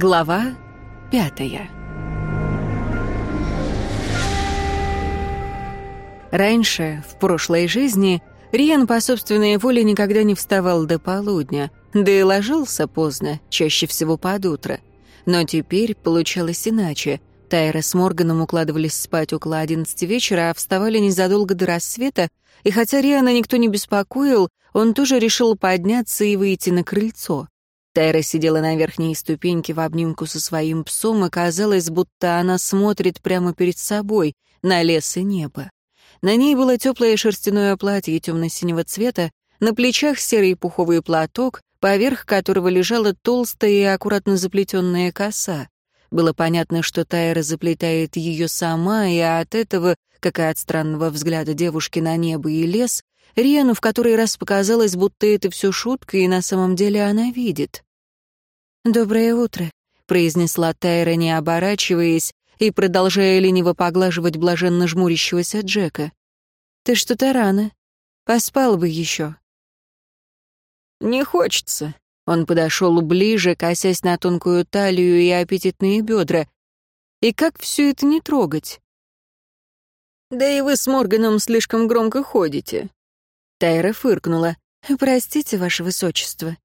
Глава пятая Раньше, в прошлой жизни, Риан по собственной воле никогда не вставал до полудня, да и ложился поздно, чаще всего под утро. Но теперь получалось иначе. Тайра с Морганом укладывались спать около одиннадцати вечера, а вставали незадолго до рассвета, и хотя Риана никто не беспокоил, он тоже решил подняться и выйти на крыльцо. Тайра сидела на верхней ступеньке в обнимку со своим псом, и казалось, будто она смотрит прямо перед собой, на лес и небо. На ней было теплое шерстяное платье темно-синего цвета, на плечах серый пуховый платок, поверх которого лежала толстая и аккуратно заплетенная коса. Было понятно, что Тайра заплетает ее сама, и от этого, как и от странного взгляда девушки на небо и лес, Риану в который раз показалось, будто это все шутка, и на самом деле она видит. «Доброе утро», — произнесла Тайра, не оборачиваясь и продолжая лениво поглаживать блаженно жмурящегося Джека. «Ты что-то рано. Поспал бы еще». «Не хочется». Он подошел ближе, косясь на тонкую талию и аппетитные бедра. И как все это не трогать? «Да и вы с Морганом слишком громко ходите. Тайра фыркнула. «Простите, ваше высочество».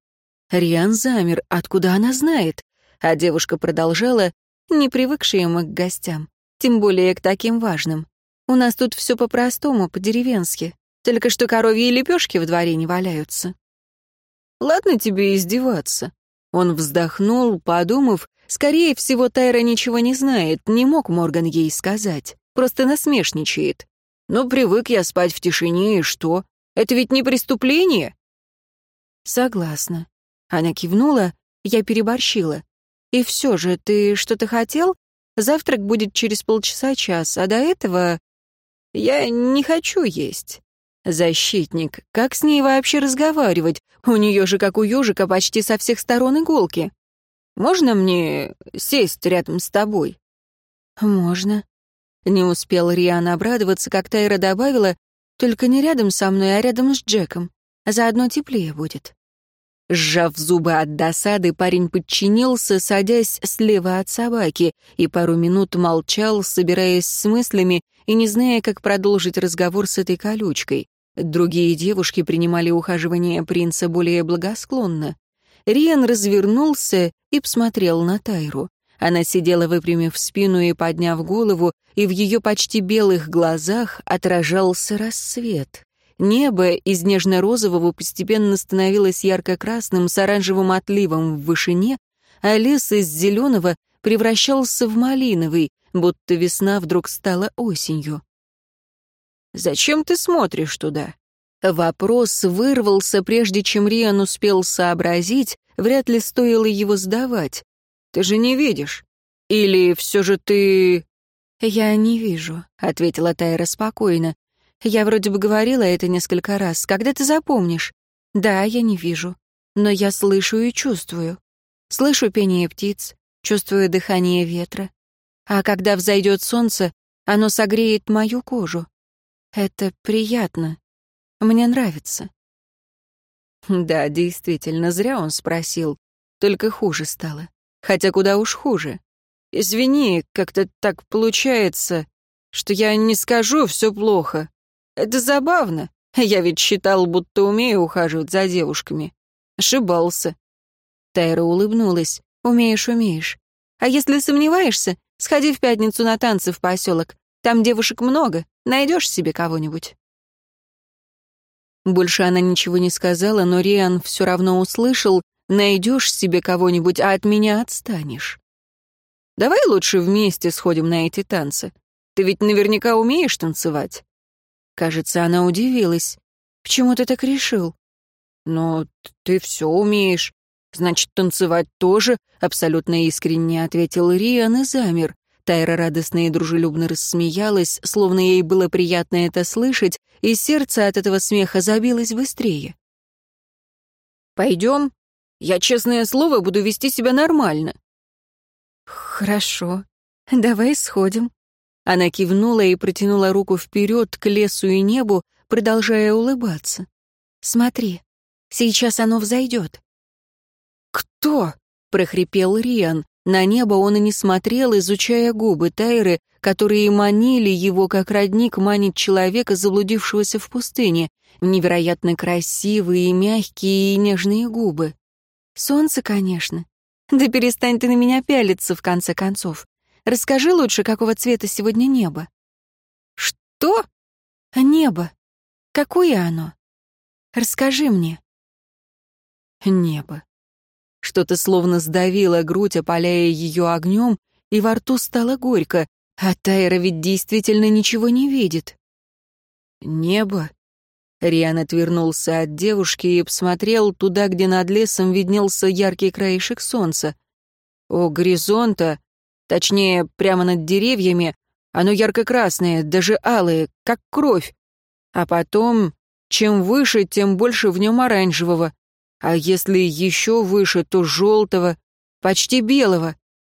Риан замер. Откуда она знает? А девушка продолжала, не привыкшая мы к гостям. Тем более к таким важным. У нас тут все по-простому, по-деревенски. Только что коровьи лепешки в дворе не валяются. Ладно тебе издеваться. Он вздохнул, подумав, скорее всего, Тайра ничего не знает, не мог Морган ей сказать. Просто насмешничает. Ну, привык я спать в тишине, и что? Это ведь не преступление?» «Согласна». Она кивнула, я переборщила. «И все же, ты что-то хотел? Завтрак будет через полчаса-час, а до этого...» «Я не хочу есть». «Защитник, как с ней вообще разговаривать? У нее же, как у ежика, почти со всех сторон иголки. Можно мне сесть рядом с тобой?» «Можно». Не успел Риан обрадоваться, как Тайра добавила, только не рядом со мной, а рядом с Джеком. Заодно теплее будет». Сжав зубы от досады, парень подчинился, садясь слева от собаки, и пару минут молчал, собираясь с мыслями и не зная, как продолжить разговор с этой колючкой. Другие девушки принимали ухаживание принца более благосклонно. Риан развернулся и посмотрел на Тайру. Она сидела, выпрямив спину и подняв голову, и в ее почти белых глазах отражался рассвет. Небо из нежно-розового постепенно становилось ярко-красным с оранжевым отливом в вышине, а лес из зеленого превращался в малиновый, будто весна вдруг стала осенью. «Зачем ты смотришь туда?» Вопрос вырвался, прежде чем Риан успел сообразить, вряд ли стоило его сдавать. Ты же не видишь. Или все же ты...» «Я не вижу», — ответила Тайра спокойно. «Я вроде бы говорила это несколько раз. Когда ты запомнишь?» «Да, я не вижу. Но я слышу и чувствую. Слышу пение птиц, чувствую дыхание ветра. А когда взойдет солнце, оно согреет мою кожу. Это приятно. Мне нравится». Да, действительно, зря он спросил. Только хуже стало хотя куда уж хуже. Извини, как-то так получается, что я не скажу все плохо. Это забавно. Я ведь считал, будто умею ухаживать за девушками. Ошибался. Тайра улыбнулась. Умеешь, умеешь. А если сомневаешься, сходи в пятницу на танцы в поселок. Там девушек много, найдешь себе кого-нибудь. Больше она ничего не сказала, но Риан все равно услышал, Найдешь себе кого-нибудь, а от меня отстанешь. Давай лучше вместе сходим на эти танцы. Ты ведь наверняка умеешь танцевать. Кажется, она удивилась. Почему ты так решил? Но ты все умеешь. Значит, танцевать тоже, абсолютно искренне ответил Риан и замер. Тайра радостно и дружелюбно рассмеялась, словно ей было приятно это слышать, и сердце от этого смеха забилось быстрее. «Пойдем?» Я, честное слово, буду вести себя нормально». «Хорошо. Давай сходим». Она кивнула и протянула руку вперед к лесу и небу, продолжая улыбаться. «Смотри, сейчас оно взойдет». «Кто?» — прохрипел Риан. На небо он и не смотрел, изучая губы Тайры, которые манили его, как родник манит человека, заблудившегося в пустыне. Невероятно красивые, мягкие и нежные губы. Солнце, конечно. Да перестань ты на меня пялиться, в конце концов. Расскажи лучше, какого цвета сегодня небо. Что? Небо. Какое оно? Расскажи мне. Небо. Что-то словно сдавило грудь, опаляя ее огнем, и во рту стало горько, а Тайра ведь действительно ничего не видит. Небо. Риан отвернулся от девушки и посмотрел туда, где над лесом виднелся яркий краешек солнца. У горизонта, точнее, прямо над деревьями, оно ярко-красное, даже алое, как кровь. А потом, чем выше, тем больше в нем оранжевого, а если еще выше, то желтого, почти белого.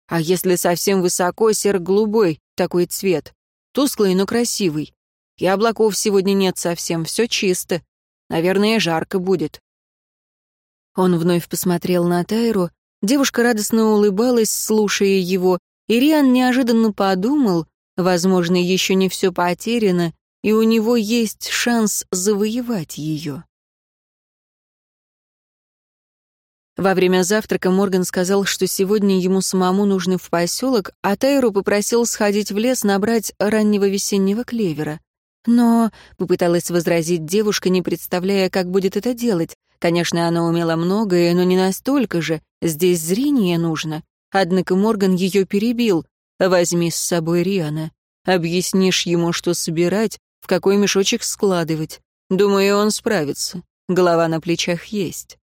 А если совсем высоко, серо-голубой, такой цвет. Тусклый, но красивый. И облаков сегодня нет совсем, все чисто. Наверное, жарко будет. Он вновь посмотрел на Тайру. Девушка радостно улыбалась, слушая его, и Риан неожиданно подумал, возможно, еще не все потеряно, и у него есть шанс завоевать ее. Во время завтрака Морган сказал, что сегодня ему самому нужно в поселок, а Тайру попросил сходить в лес набрать раннего весеннего клевера. Но, — попыталась возразить девушка, не представляя, как будет это делать. Конечно, она умела многое, но не настолько же. Здесь зрение нужно. Однако Морган ее перебил. «Возьми с собой Риана. Объяснишь ему, что собирать, в какой мешочек складывать. Думаю, он справится. Голова на плечах есть».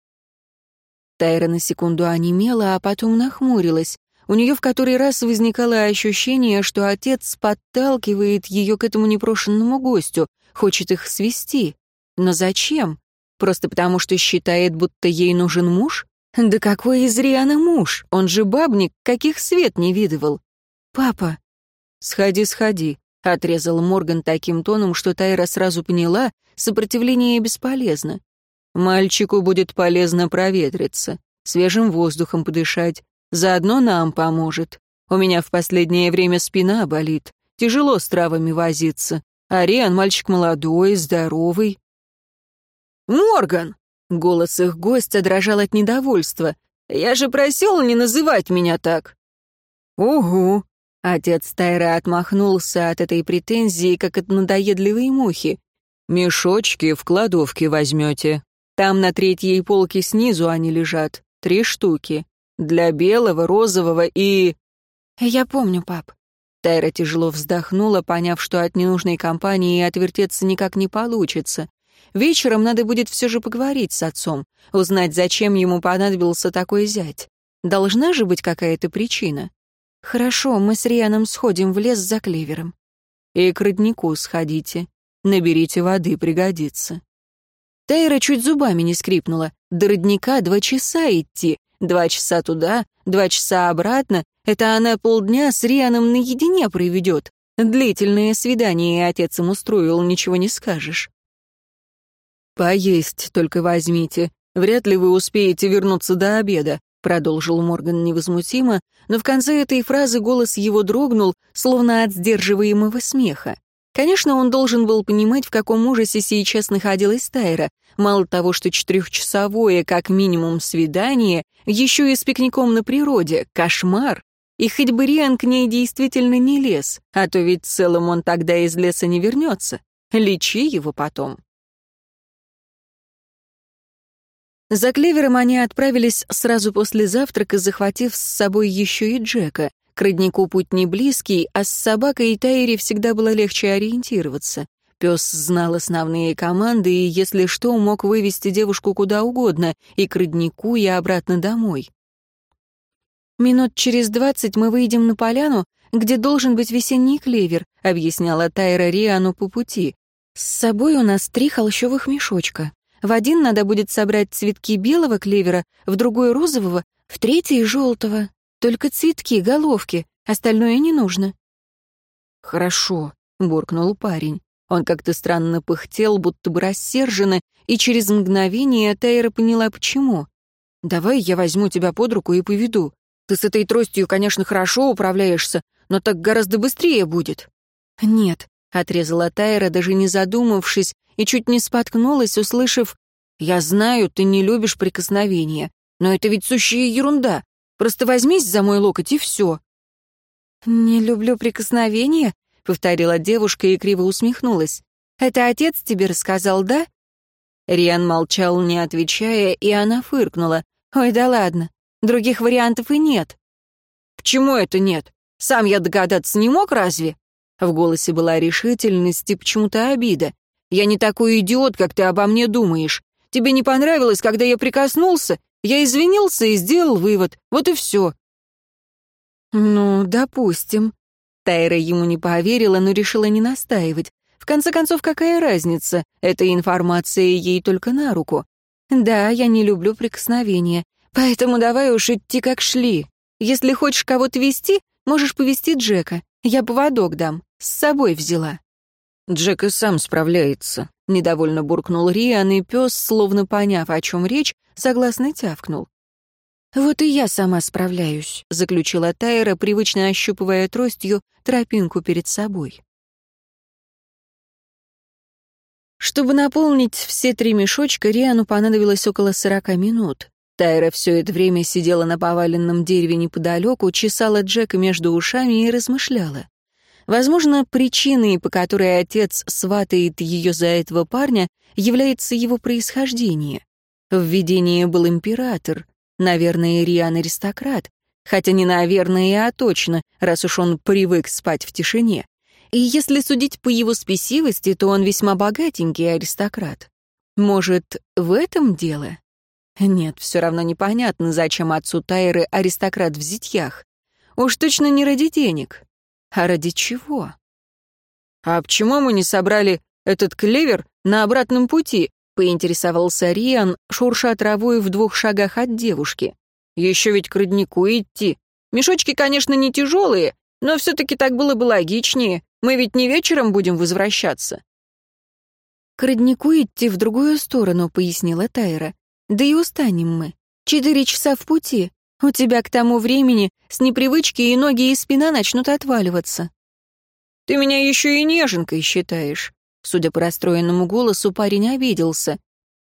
Тайра на секунду онемела, а потом нахмурилась. У нее в который раз возникало ощущение, что отец подталкивает ее к этому непрошенному гостю, хочет их свести. Но зачем? Просто потому, что считает, будто ей нужен муж? Да какой из Риана муж? Он же бабник, каких свет не видывал. Папа. Сходи, сходи, отрезал Морган таким тоном, что Тайра сразу поняла, сопротивление бесполезно. Мальчику будет полезно проветриться, свежим воздухом подышать. Заодно нам поможет. У меня в последнее время спина болит. Тяжело с травами возиться. Ариан мальчик молодой, здоровый. «Морган!» — голос их гостя дрожал от недовольства. «Я же просил не называть меня так!» «Угу!» — отец Тайра отмахнулся от этой претензии, как от надоедливой мухи. «Мешочки в кладовке возьмете. Там на третьей полке снизу они лежат. Три штуки. Для белого, розового и... Я помню, пап. Тайра тяжело вздохнула, поняв, что от ненужной компании отвертеться никак не получится. Вечером надо будет все же поговорить с отцом, узнать, зачем ему понадобился такой зять. Должна же быть какая-то причина. Хорошо, мы с Рианом сходим в лес за клевером. И к роднику сходите. Наберите воды, пригодится. Тайра чуть зубами не скрипнула. До родника два часа идти. Два часа туда, два часа обратно. Это она полдня с Рианом наедине проведет. Длительное свидание отец им устроил, ничего не скажешь. «Поесть только возьмите. Вряд ли вы успеете вернуться до обеда», продолжил Морган невозмутимо, но в конце этой фразы голос его дрогнул, словно от сдерживаемого смеха. Конечно, он должен был понимать, в каком ужасе сейчас находилась Тайра. Мало того, что четырехчасовое, как минимум, свидание, еще и с пикником на природе. Кошмар. И хоть бы Риан к ней действительно не лез, а то ведь в целом он тогда из леса не вернется. Лечи его потом. За клевером они отправились сразу после завтрака, захватив с собой еще и Джека. К роднику путь не близкий, а с собакой и Тайре всегда было легче ориентироваться. Пес знал основные команды и, если что, мог вывести девушку куда угодно, и к роднику, и обратно домой. «Минут через двадцать мы выйдем на поляну, где должен быть весенний клевер», объясняла Тайра Риану по пути. «С собой у нас три холщовых мешочка. В один надо будет собрать цветки белого клевера, в другой — розового, в третий — желтого. Только цветки, головки, остальное не нужно». «Хорошо», — буркнул парень. Он как-то странно пыхтел, будто бы рассерженно, и через мгновение Тайра поняла, почему. «Давай я возьму тебя под руку и поведу. Ты с этой тростью, конечно, хорошо управляешься, но так гораздо быстрее будет». «Нет», — отрезала Тайра, даже не задумавшись, и чуть не споткнулась, услышав «Я знаю, ты не любишь прикосновения, но это ведь сущая ерунда. Просто возьмись за мой локоть, и все». «Не люблю прикосновения?» — повторила девушка и криво усмехнулась. «Это отец тебе рассказал, да?» Риан молчал, не отвечая, и она фыркнула. «Ой, да ладно, других вариантов и нет». «Почему это нет? Сам я догадаться не мог, разве?» В голосе была решительность и почему-то обида. «Я не такой идиот, как ты обо мне думаешь. Тебе не понравилось, когда я прикоснулся? Я извинился и сделал вывод. Вот и все». «Ну, допустим». Тайра ему не поверила, но решила не настаивать. В конце концов, какая разница? Эта информация ей только на руку. Да, я не люблю прикосновения, поэтому давай уж идти как шли. Если хочешь кого-то вести, можешь повести Джека. Я поводок дам, с собой взяла. Джек и сам справляется. Недовольно буркнул Риан, и пес, словно поняв, о чем речь, согласно тявкнул. «Вот и я сама справляюсь», — заключила Тайра, привычно ощупывая тростью тропинку перед собой. Чтобы наполнить все три мешочка, Риану понадобилось около сорока минут. Тайра все это время сидела на поваленном дереве неподалеку, чесала Джека между ушами и размышляла. Возможно, причиной, по которой отец сватает ее за этого парня, является его происхождение. В видении был император, наверное, Риан аристократ, хотя не наверное, а точно, раз уж он привык спать в тишине. И если судить по его спесивости, то он весьма богатенький аристократ. Может, в этом дело? Нет, все равно непонятно, зачем отцу Тайры аристократ в зятьях. Уж точно не ради денег. А ради чего? «А почему мы не собрали этот клевер на обратном пути?» — поинтересовался Риан, шурша травой в двух шагах от девушки. «Еще ведь к роднику идти. Мешочки, конечно, не тяжелые, но все-таки так было бы логичнее. Мы ведь не вечером будем возвращаться». «К роднику идти в другую сторону», — пояснила Тайра. «Да и устанем мы. Четыре часа в пути. У тебя к тому времени с непривычки и ноги, и спина начнут отваливаться». «Ты меня еще и неженкой считаешь». Судя по расстроенному голосу, парень обиделся.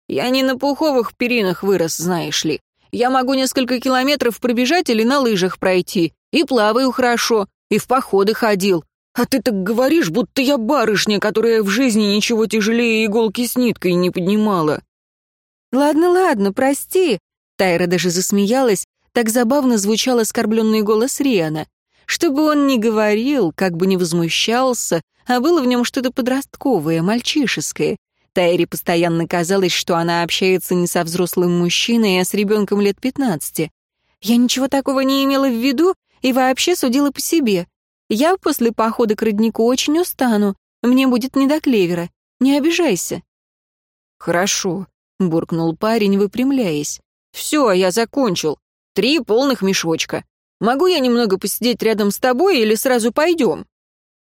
«Я не на пуховых перинах вырос, знаешь ли. Я могу несколько километров пробежать или на лыжах пройти. И плаваю хорошо, и в походы ходил. А ты так говоришь, будто я барышня, которая в жизни ничего тяжелее иголки с ниткой не поднимала». «Ладно, ладно, прости». Тайра даже засмеялась, так забавно звучал оскорбленный голос Риана. Что бы он ни говорил, как бы ни возмущался, а было в нем что-то подростковое, мальчишеское. Тайре постоянно казалось, что она общается не со взрослым мужчиной, а с ребенком лет пятнадцати. Я ничего такого не имела в виду и вообще судила по себе. Я после похода к роднику очень устану. Мне будет не до клевера. Не обижайся». «Хорошо», — буркнул парень, выпрямляясь. «Все, я закончил. Три полных мешочка. Могу я немного посидеть рядом с тобой или сразу пойдем?»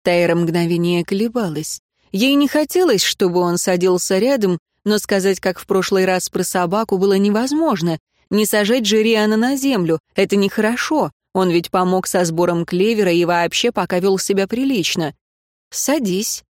Тайра мгновение колебалась. Ей не хотелось, чтобы он садился рядом, но сказать, как в прошлый раз про собаку, было невозможно. Не сажать же Риана на землю, это нехорошо. Он ведь помог со сбором клевера и вообще пока вел себя прилично. «Садись».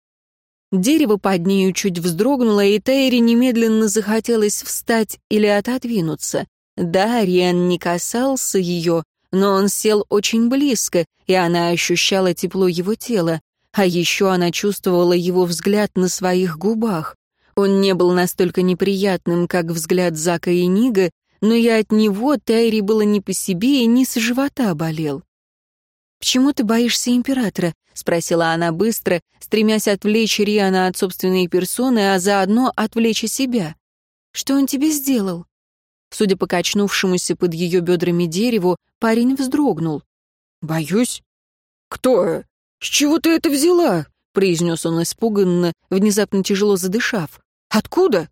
Дерево под нею чуть вздрогнуло, и Тайре немедленно захотелось встать или отодвинуться. Да, Риан не касался ее, но он сел очень близко, и она ощущала тепло его тела. А еще она чувствовала его взгляд на своих губах. Он не был настолько неприятным, как взгляд Зака и Нига, но и от него Тайри было не по себе и низ живота болел. «Почему ты боишься императора?» — спросила она быстро, стремясь отвлечь Риана от собственной персоны, а заодно отвлечь и себя. «Что он тебе сделал?» Судя по качнувшемуся под ее бедрами дереву, парень вздрогнул. «Боюсь? Кто? С чего ты это взяла?» — произнес он испуганно, внезапно тяжело задышав. «Откуда?»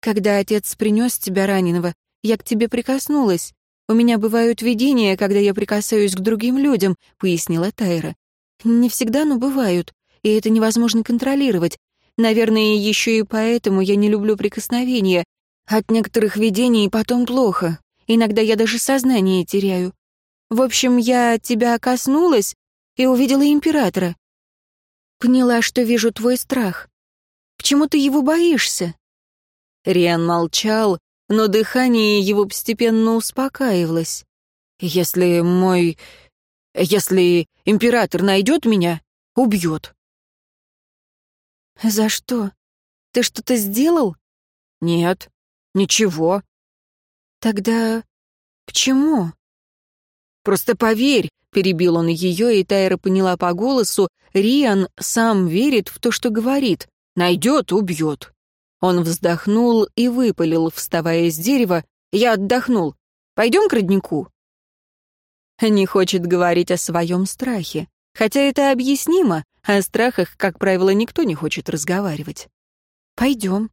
«Когда отец принес тебя раненого, я к тебе прикоснулась. У меня бывают видения, когда я прикасаюсь к другим людям», — пояснила Тайра. «Не всегда, но бывают, и это невозможно контролировать. Наверное, еще и поэтому я не люблю прикосновения. От некоторых видений потом плохо. Иногда я даже сознание теряю. В общем, я тебя коснулась и увидела императора. Поняла, что вижу твой страх. Почему ты его боишься?» Риан молчал, но дыхание его постепенно успокаивалось. «Если мой... если император найдет меня, убьет». «За что? Ты что-то сделал?» «Нет, ничего». «Тогда почему?» «Просто поверь», — перебил он ее, и Тайра поняла по голосу, Риан сам верит в то, что говорит. «Найдет — убьет». Он вздохнул и выпалил, вставая с дерева. «Я отдохнул. Пойдем к роднику?» Не хочет говорить о своем страхе. Хотя это объяснимо, о страхах, как правило, никто не хочет разговаривать. «Пойдем».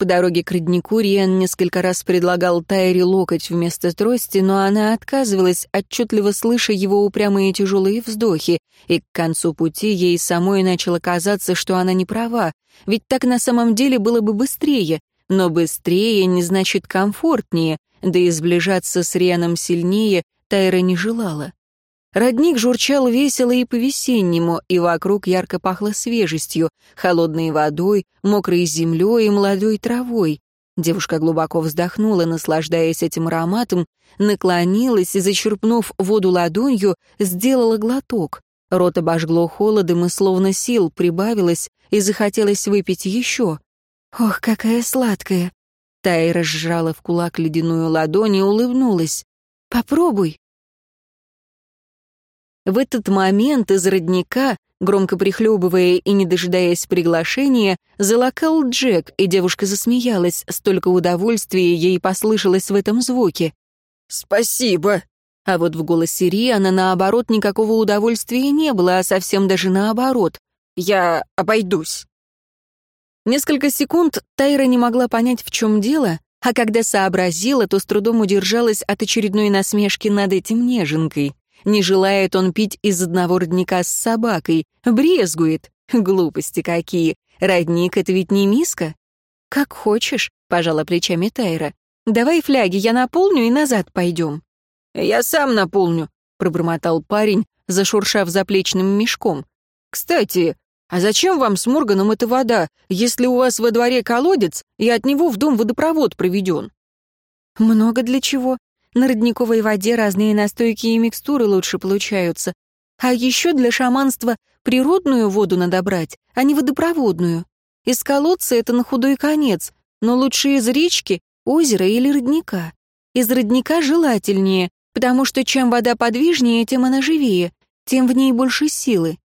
По дороге к роднику Риан несколько раз предлагал Тайре локоть вместо трости, но она отказывалась, отчетливо слыша его упрямые тяжелые вздохи, и к концу пути ей самой начало казаться, что она не права, ведь так на самом деле было бы быстрее, но быстрее не значит комфортнее, да и сближаться с Рианом сильнее Тайра не желала. Родник журчал весело и по-весеннему, и вокруг ярко пахло свежестью, холодной водой, мокрой землей и молодой травой. Девушка глубоко вздохнула, наслаждаясь этим ароматом, наклонилась и, зачерпнув воду ладонью, сделала глоток. Рот обожгло холодом и словно сил прибавилось, и захотелось выпить еще. «Ох, какая сладкая!» Тайра сжала в кулак ледяную ладонь и улыбнулась. «Попробуй!» В этот момент из родника, громко прихлебывая и не дожидаясь приглашения, залокал Джек, и девушка засмеялась, столько удовольствия ей послышалось в этом звуке. «Спасибо!» А вот в голосе Риана, наоборот, никакого удовольствия не было, а совсем даже наоборот. «Я обойдусь». Несколько секунд Тайра не могла понять, в чем дело, а когда сообразила, то с трудом удержалась от очередной насмешки над этим неженкой. Не желает он пить из одного родника с собакой, брезгует. Глупости какие. Родник — это ведь не миска. Как хочешь, — пожала плечами Тайра. Давай фляги, я наполню и назад пойдем. Я сам наполню, — пробормотал парень, зашуршав заплечным мешком. Кстати, а зачем вам с Морганом эта вода, если у вас во дворе колодец, и от него в дом водопровод проведен? Много для чего. На родниковой воде разные настойки и микстуры лучше получаются. А еще для шаманства природную воду надо брать, а не водопроводную. Из колодца это на худой конец, но лучше из речки, озера или родника. Из родника желательнее, потому что чем вода подвижнее, тем она живее, тем в ней больше силы.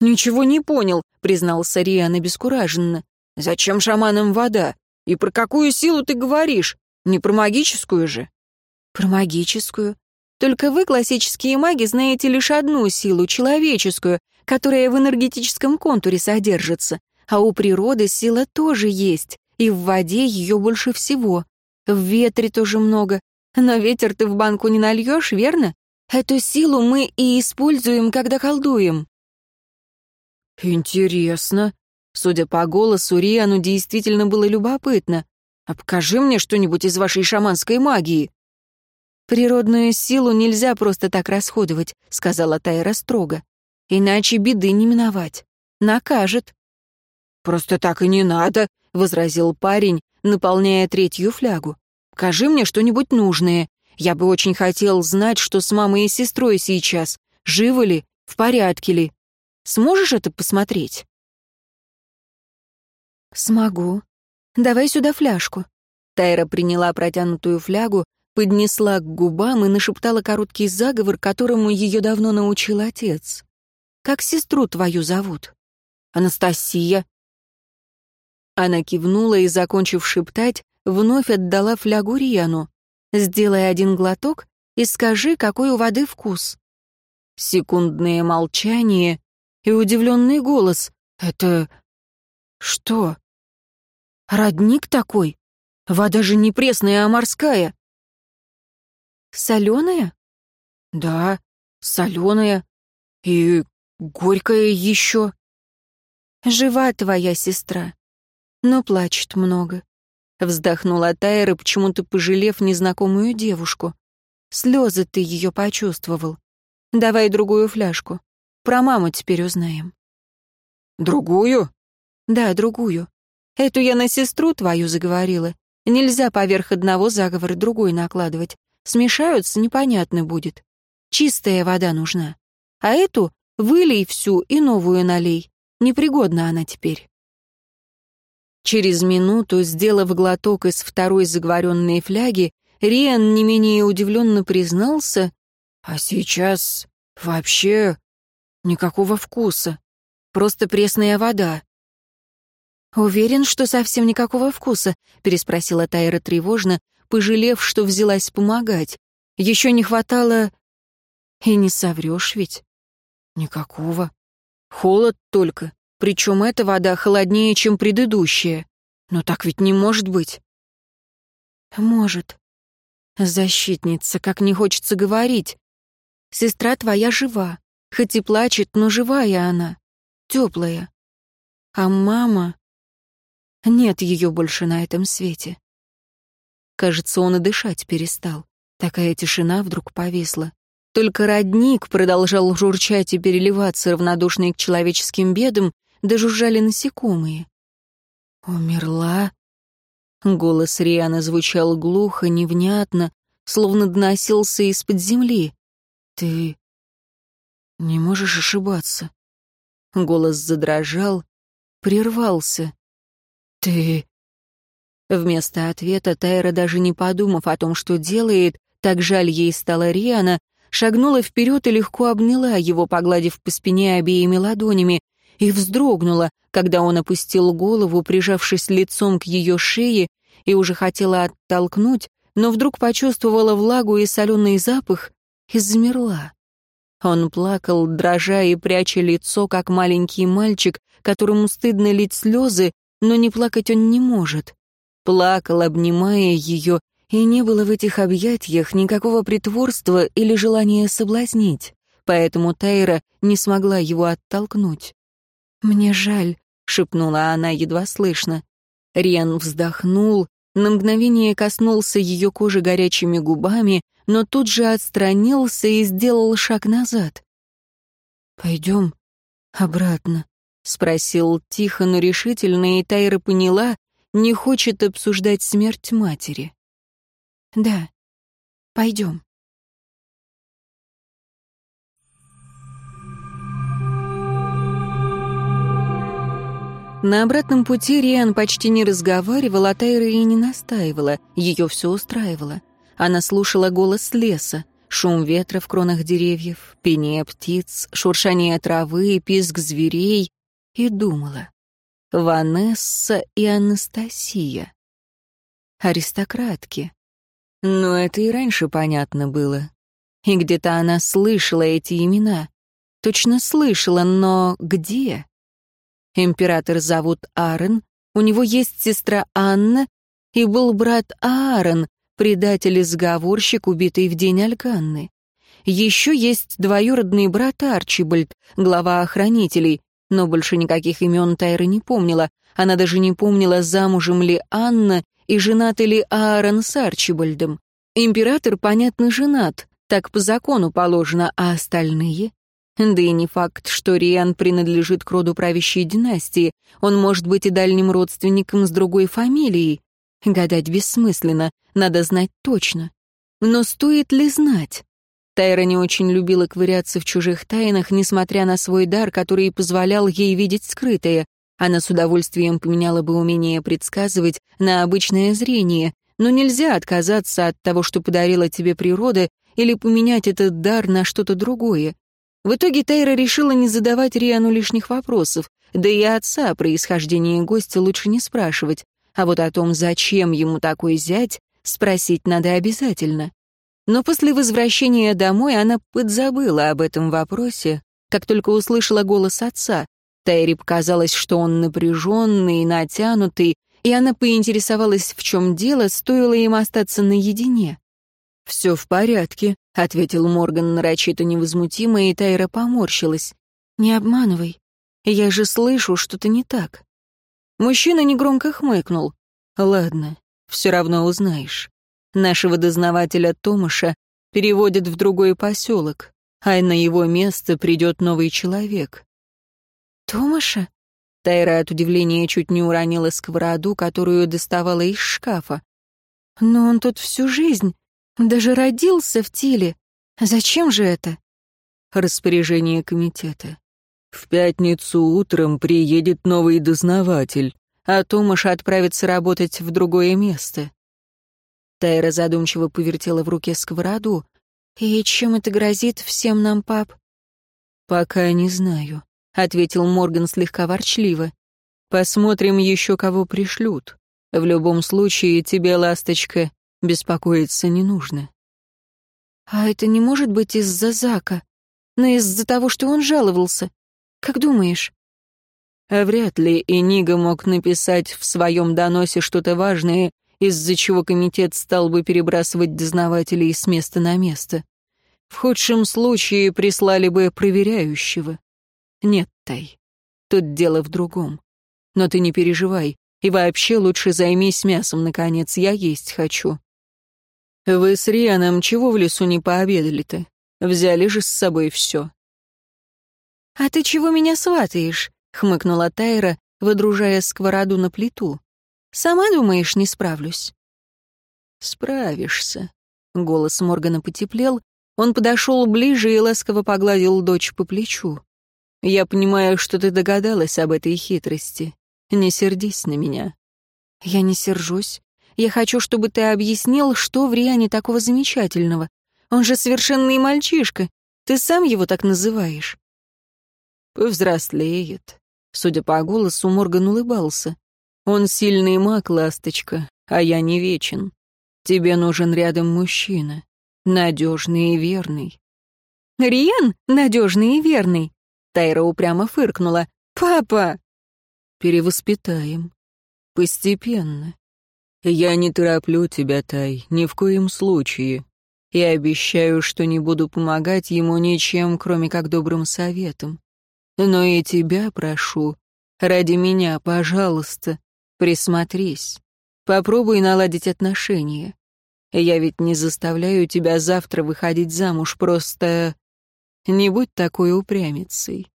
«Ничего не понял», — признался Риан обескураженно. «Зачем шаманам вода? И про какую силу ты говоришь? Не про магическую же?» Про магическую. Только вы, классические маги, знаете лишь одну силу, человеческую, которая в энергетическом контуре содержится. А у природы сила тоже есть, и в воде ее больше всего. В ветре тоже много. Но ветер ты в банку не нальешь, верно? Эту силу мы и используем, когда колдуем. Интересно. Судя по голосу, Риану действительно было любопытно. А покажи мне что-нибудь из вашей шаманской магии. «Природную силу нельзя просто так расходовать», — сказала Тайра строго. «Иначе беды не миновать. Накажет». «Просто так и не надо», — возразил парень, наполняя третью флягу. «Кажи мне что-нибудь нужное. Я бы очень хотел знать, что с мамой и сестрой сейчас. Живы ли? В порядке ли? Сможешь это посмотреть?» «Смогу. Давай сюда фляжку». Тайра приняла протянутую флягу, поднесла к губам и нашептала короткий заговор, которому ее давно научил отец. «Как сестру твою зовут?» «Анастасия». Она кивнула и, закончив шептать, вновь отдала флягу Риану. «Сделай один глоток и скажи, какой у воды вкус». Секундное молчание и удивленный голос. «Это... что? Родник такой? Вода же не пресная, а морская». Соленая? Да, соленая. И горькая еще. Жива твоя сестра, но плачет много. Вздохнула Тайра, почему-то пожалев незнакомую девушку. Слезы ты ее почувствовал. Давай другую фляжку. Про маму теперь узнаем. Другую? Да, другую. Эту я на сестру твою заговорила. Нельзя поверх одного заговора другой накладывать. Смешаются, непонятно будет. Чистая вода нужна. А эту вылей всю и новую налей. Непригодна она теперь. Через минуту, сделав глоток из второй заговоренной фляги, Риан не менее удивленно признался, «А сейчас вообще никакого вкуса, просто пресная вода». «Уверен, что совсем никакого вкуса?» — переспросила Тайра тревожно, пожалев, что взялась помогать. «Еще не хватало...» «И не соврешь ведь?» «Никакого. Холод только. Причем эта вода холоднее, чем предыдущая. Но так ведь не может быть. Может. Защитница, как не хочется говорить. Сестра твоя жива. Хоть и плачет, но живая она. Теплая. А мама... Нет ее больше на этом свете. Кажется, он и дышать перестал. Такая тишина вдруг повисла. Только родник продолжал журчать и переливаться, равнодушный к человеческим бедам, дожужжали насекомые. «Умерла?» Голос Рианы звучал глухо, невнятно, словно доносился из-под земли. «Ты не можешь ошибаться». Голос задрожал, прервался. «Ты...» Вместо ответа Тайра, даже не подумав о том, что делает, так жаль ей стала Риана, шагнула вперед и легко обняла его, погладив по спине обеими ладонями, и вздрогнула, когда он опустил голову, прижавшись лицом к ее шее, и уже хотела оттолкнуть, но вдруг почувствовала влагу и соленый запах и замерла. Он плакал, дрожа и пряча лицо, как маленький мальчик, которому стыдно лить слезы, но не плакать он не может. Плакал, обнимая ее, и не было в этих объятиях никакого притворства или желания соблазнить, поэтому Тайра не смогла его оттолкнуть. «Мне жаль», — шепнула она едва слышно. Риан вздохнул, на мгновение коснулся ее кожи горячими губами, но тут же отстранился и сделал шаг назад. «Пойдем обратно», — спросил тихо, но решительно, и Тайра поняла, не хочет обсуждать смерть матери. «Да, пойдем». На обратном пути Риан почти не разговаривала, а Тайра и не настаивала, ее все устраивало. Она слушала голос леса, шум ветра в кронах деревьев, пение птиц, шуршание травы, писк зверей, и думала. Ванесса и Анастасия. Аристократки. Но это и раньше понятно было. И где-то она слышала эти имена. Точно слышала, но где? Император зовут Аарон, у него есть сестра Анна и был брат Аарон, предатель и сговорщик, убитый в день Альганны. Еще есть двоюродный брат Арчибальд, глава охранителей, но больше никаких имен Тайра не помнила. Она даже не помнила, замужем ли Анна и женат ли Аарон с Арчибальдом. Император, понятно, женат, так по закону положено, а остальные? Да и не факт, что Риан принадлежит к роду правящей династии. Он может быть и дальним родственником с другой фамилией. Гадать бессмысленно, надо знать точно. Но стоит ли знать? Тайра не очень любила ковыряться в чужих тайнах, несмотря на свой дар, который позволял ей видеть скрытое. Она с удовольствием поменяла бы умение предсказывать на обычное зрение, но нельзя отказаться от того, что подарила тебе природа, или поменять этот дар на что-то другое. В итоге Тайра решила не задавать Риану лишних вопросов, да и отца о происхождении гостя лучше не спрашивать, а вот о том, зачем ему такой зять, спросить надо обязательно. Но после возвращения домой она подзабыла об этом вопросе, как только услышала голос отца. Тайре показалось, что он напряженный, натянутый, и она поинтересовалась, в чем дело, стоило им остаться наедине. «Все в порядке», — ответил Морган нарочито невозмутимо, и Тайра поморщилась. «Не обманывай. Я же слышу, что-то не так». Мужчина негромко хмыкнул. Ладно, все равно узнаешь. Нашего дознавателя Томаша переводят в другой поселок, а на его место придет новый человек. Томаша? Тайра от удивления чуть не уронила сковороду, которую доставала из шкафа. Но он тут всю жизнь, даже родился в Тиле. Зачем же это? Распоряжение комитета. В пятницу утром приедет новый дознаватель, а Томаш отправится работать в другое место. Тайра задумчиво повертела в руке сковороду. «И чем это грозит всем нам, пап?» «Пока не знаю», — ответил Морган слегка ворчливо. «Посмотрим еще, кого пришлют. В любом случае, тебе, ласточка, беспокоиться не нужно». «А это не может быть из-за Зака? Но из-за того, что он жаловался? Как думаешь?» А вряд ли Энига мог написать в своем доносе что-то важное, из-за чего комитет стал бы перебрасывать дознавателей с места на место. В худшем случае прислали бы проверяющего. Нет, Тай, тут дело в другом. Но ты не переживай, и вообще лучше займись мясом, наконец, я есть хочу. Вы с Рианом чего в лесу не пообедали-то? Взяли же с собой все. «А ты чего меня сватаешь?» — хмыкнула Тайра, выдружая сковороду на плиту. «Сама думаешь, не справлюсь?» «Справишься». Голос Моргана потеплел, он подошел ближе и ласково погладил дочь по плечу. «Я понимаю, что ты догадалась об этой хитрости. Не сердись на меня». «Я не сержусь. Я хочу, чтобы ты объяснил, что в Риане такого замечательного. Он же совершенный мальчишка. Ты сам его так называешь». Повзрослеет. Судя по голосу, Морган улыбался. Он сильный маг, ласточка, а я не вечен. Тебе нужен рядом мужчина. Надежный и верный. Риан? Надежный и верный. Тайра упрямо фыркнула. Папа! Перевоспитаем. Постепенно. Я не тороплю тебя, Тай, ни в коем случае. И обещаю, что не буду помогать ему ничем, кроме как добрым советом. Но и тебя прошу, ради меня, пожалуйста, присмотрись. Попробуй наладить отношения. Я ведь не заставляю тебя завтра выходить замуж, просто не будь такой упрямицей.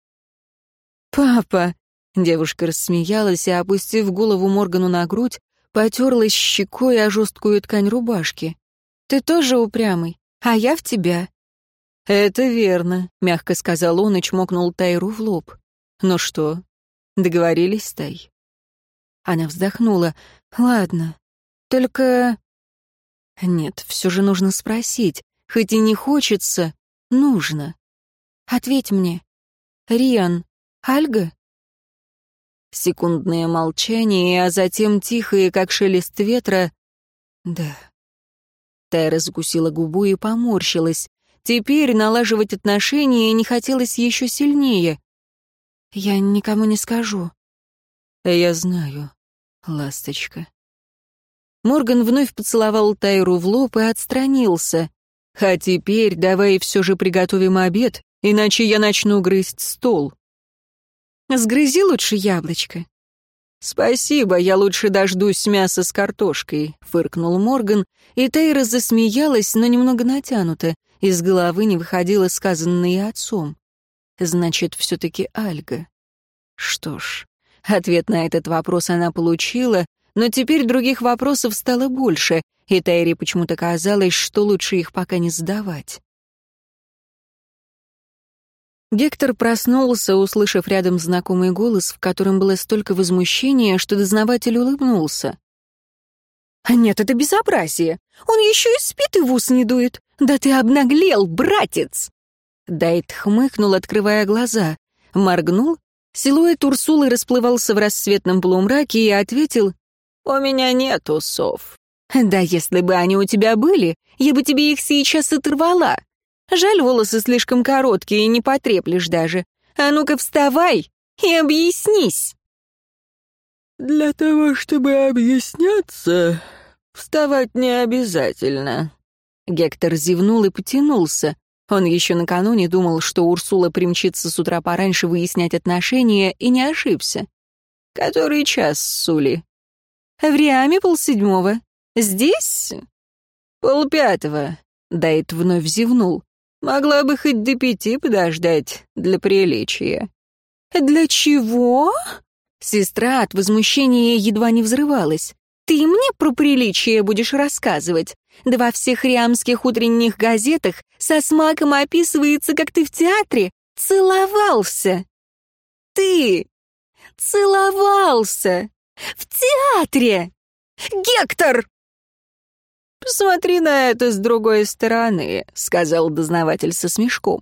«Папа!» — девушка рассмеялась и, опустив голову Моргану на грудь, потерлась щекой о жесткую ткань рубашки. «Ты тоже упрямый, а я в тебя. «Это верно», — мягко сказал он и чмокнул Тайру в лоб. «Ну что, договорились, Тай?» Она вздохнула. «Ладно, только...» «Нет, все же нужно спросить. Хоть и не хочется, нужно. Ответь мне. Риан, Альга?» Секундное молчание, а затем тихое, как шелест ветра. «Да». Тайра закусила губу и поморщилась. Теперь налаживать отношения не хотелось еще сильнее. «Я никому не скажу». «Я знаю, ласточка». Морган вновь поцеловал Тайру в лоб и отстранился. «А теперь давай все же приготовим обед, иначе я начну грызть стол». «Сгрызи лучше яблочко». «Спасибо, я лучше дождусь мяса с картошкой», — фыркнул Морган, и Тайра засмеялась, но немного натянуто. Из головы не выходило сказанное отцом. Значит, все-таки Альга. Что ж, ответ на этот вопрос она получила, но теперь других вопросов стало больше, и Тайре почему-то казалось, что лучше их пока не задавать. Гектор проснулся, услышав рядом знакомый голос, в котором было столько возмущения, что дознаватель улыбнулся. «А «Нет, это безобразие. Он еще и спит и в ус не дует. Да ты обнаглел, братец!» Дайт хмыкнул, открывая глаза. Моргнул. Силуэт Урсулы расплывался в рассветном полумраке и ответил, «У меня нет усов». «Да если бы они у тебя были, я бы тебе их сейчас оторвала. Жаль, волосы слишком короткие, и не потреплешь даже. А ну-ка вставай и объяснись». «Для того, чтобы объясняться, Вставать не обязательно. Гектор зевнул и потянулся. Он еще накануне думал, что Урсула примчится с утра пораньше выяснять отношения, и не ошибся. «Который час, Сули?» В Риаме полседьмого. Здесь?» «Полпятого», — Дайт вновь зевнул. «Могла бы хоть до пяти подождать для приличия». «Для чего?» Сестра от возмущения едва не взрывалась. «Ты мне про приличие будешь рассказывать? Да во всех риамских утренних газетах со смаком описывается, как ты в театре целовался. Ты целовался в театре! Гектор!» «Посмотри на это с другой стороны», — сказал дознаватель со смешком.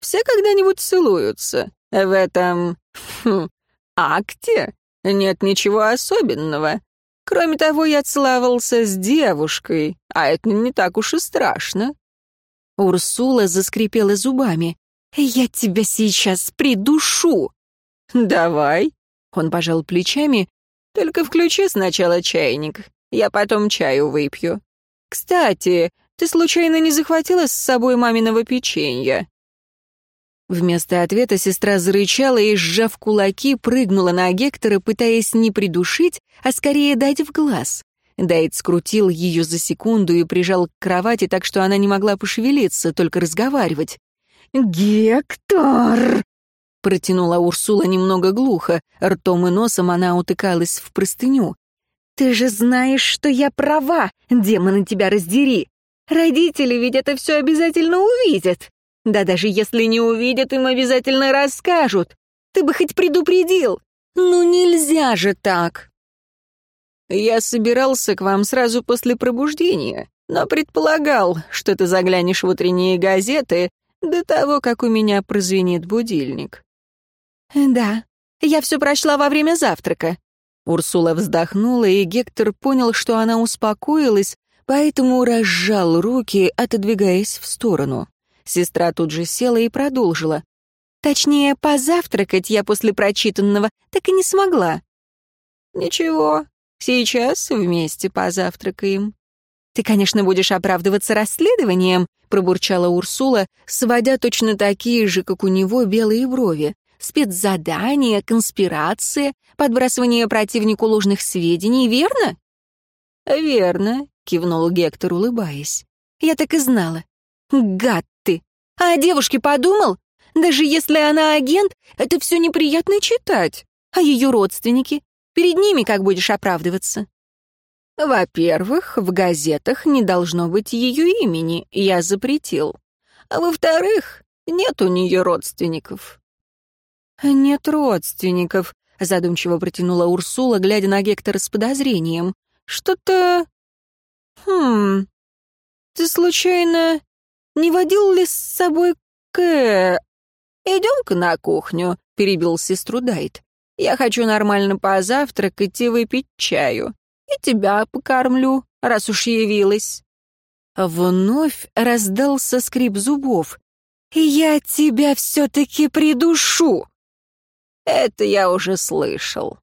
«Все когда-нибудь целуются. В этом... Хм, акте нет ничего особенного. Кроме того, я целовался с девушкой, а это не так уж и страшно». Урсула заскрипела зубами. «Я тебя сейчас придушу!» «Давай!» — он пожал плечами. «Только включи сначала чайник, я потом чаю выпью. Кстати, ты случайно не захватила с собой маминого печенья?» Вместо ответа сестра зарычала и, сжав кулаки, прыгнула на Гектора, пытаясь не придушить, а скорее дать в глаз. Дайт скрутил ее за секунду и прижал к кровати так, что она не могла пошевелиться, только разговаривать. «Гектор!» Протянула Урсула немного глухо, ртом и носом она утыкалась в простыню. «Ты же знаешь, что я права, демоны тебя раздери! Родители ведь это все обязательно увидят!» Да даже если не увидят, им обязательно расскажут. Ты бы хоть предупредил. Ну нельзя же так. Я собирался к вам сразу после пробуждения, но предполагал, что ты заглянешь в утренние газеты до того, как у меня прозвенит будильник. Да, я все прочла во время завтрака. Урсула вздохнула, и Гектор понял, что она успокоилась, поэтому разжал руки, отодвигаясь в сторону. Сестра тут же села и продолжила. Точнее, позавтракать я после прочитанного так и не смогла. Ничего, сейчас вместе позавтракаем. Ты, конечно, будешь оправдываться расследованием, пробурчала Урсула, сводя точно такие же, как у него, белые брови. Спецзадание, конспирация, подбрасывание противнику ложных сведений, верно? Верно, кивнул Гектор, улыбаясь. Я так и знала. Гад! А о девушке подумал? Даже если она агент, это все неприятно читать. А ее родственники? Перед ними как будешь оправдываться? Во-первых, в газетах не должно быть ее имени, я запретил. А во-вторых, нет у нее родственников. Нет родственников, задумчиво протянула Урсула, глядя на Гектора с подозрением. Что-то... Хм... Ты случайно не водил ли с собой К... «Идем-ка на кухню», — перебил сестру Дайт. «Я хочу нормально позавтракать и выпить чаю. И тебя покормлю, раз уж явилась». Вновь раздался скрип зубов. «Я тебя все-таки придушу!» «Это я уже слышал»,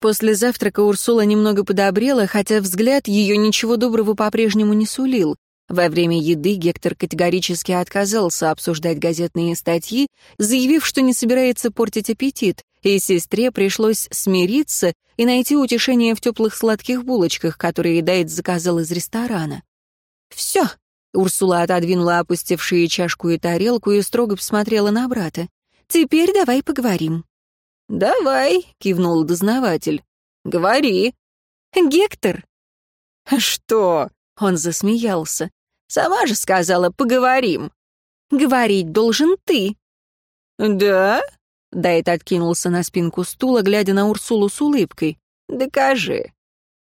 После завтрака Урсула немного подобрела, хотя взгляд ее ничего доброго по-прежнему не сулил. Во время еды Гектор категорически отказался обсуждать газетные статьи, заявив, что не собирается портить аппетит, и сестре пришлось смириться и найти утешение в теплых сладких булочках, которые Дайт заказал из ресторана. «Все!» — Урсула отодвинула опустевшие чашку и тарелку и строго посмотрела на брата. «Теперь давай поговорим». «Давай», — кивнул дознаватель. «Говори». «Гектор». «Что?» — он засмеялся. «Сама же сказала, поговорим». «Говорить должен ты». «Да?» — Дайт откинулся на спинку стула, глядя на Урсулу с улыбкой. «Докажи».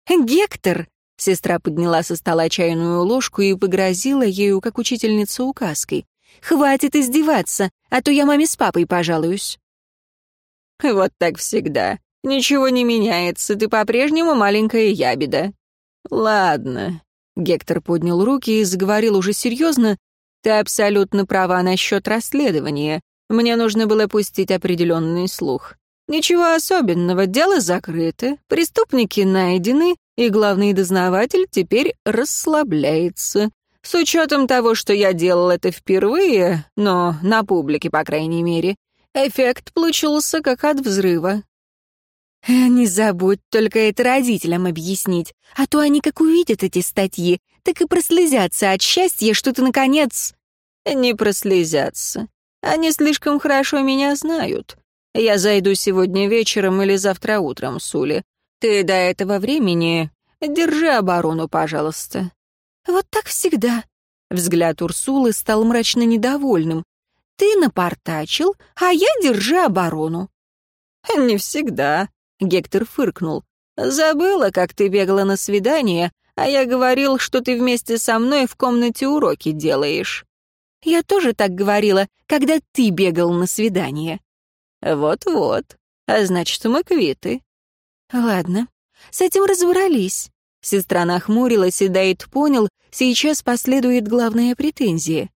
«Гектор!» — сестра подняла со стола чайную ложку и погрозила ею, как учительница указкой. «Хватит издеваться, а то я маме с папой пожалуюсь». Вот так всегда. Ничего не меняется, ты по-прежнему маленькая ябеда. Ладно. Гектор поднял руки и заговорил уже серьезно. Ты абсолютно права насчет расследования. Мне нужно было пустить определенный слух. Ничего особенного, дело закрыто, преступники найдены, и главный дознаватель теперь расслабляется. С учетом того, что я делал это впервые, но на публике, по крайней мере, Эффект получился как от взрыва. «Не забудь только это родителям объяснить, а то они как увидят эти статьи, так и прослезятся от счастья, что ты, наконец...» «Не прослезятся. Они слишком хорошо меня знают. Я зайду сегодня вечером или завтра утром, Сули. Ты до этого времени держи оборону, пожалуйста». «Вот так всегда». Взгляд Урсулы стал мрачно недовольным. «Ты напортачил, а я держи оборону». «Не всегда», Гектор фыркнул. «Забыла, как ты бегала на свидание, а я говорил, что ты вместе со мной в комнате уроки делаешь». «Я тоже так говорила, когда ты бегал на свидание». «Вот-вот. А значит, мы квиты». «Ладно, с этим разобрались». Сестра нахмурилась, и Дайт понял, сейчас последует главная претензия.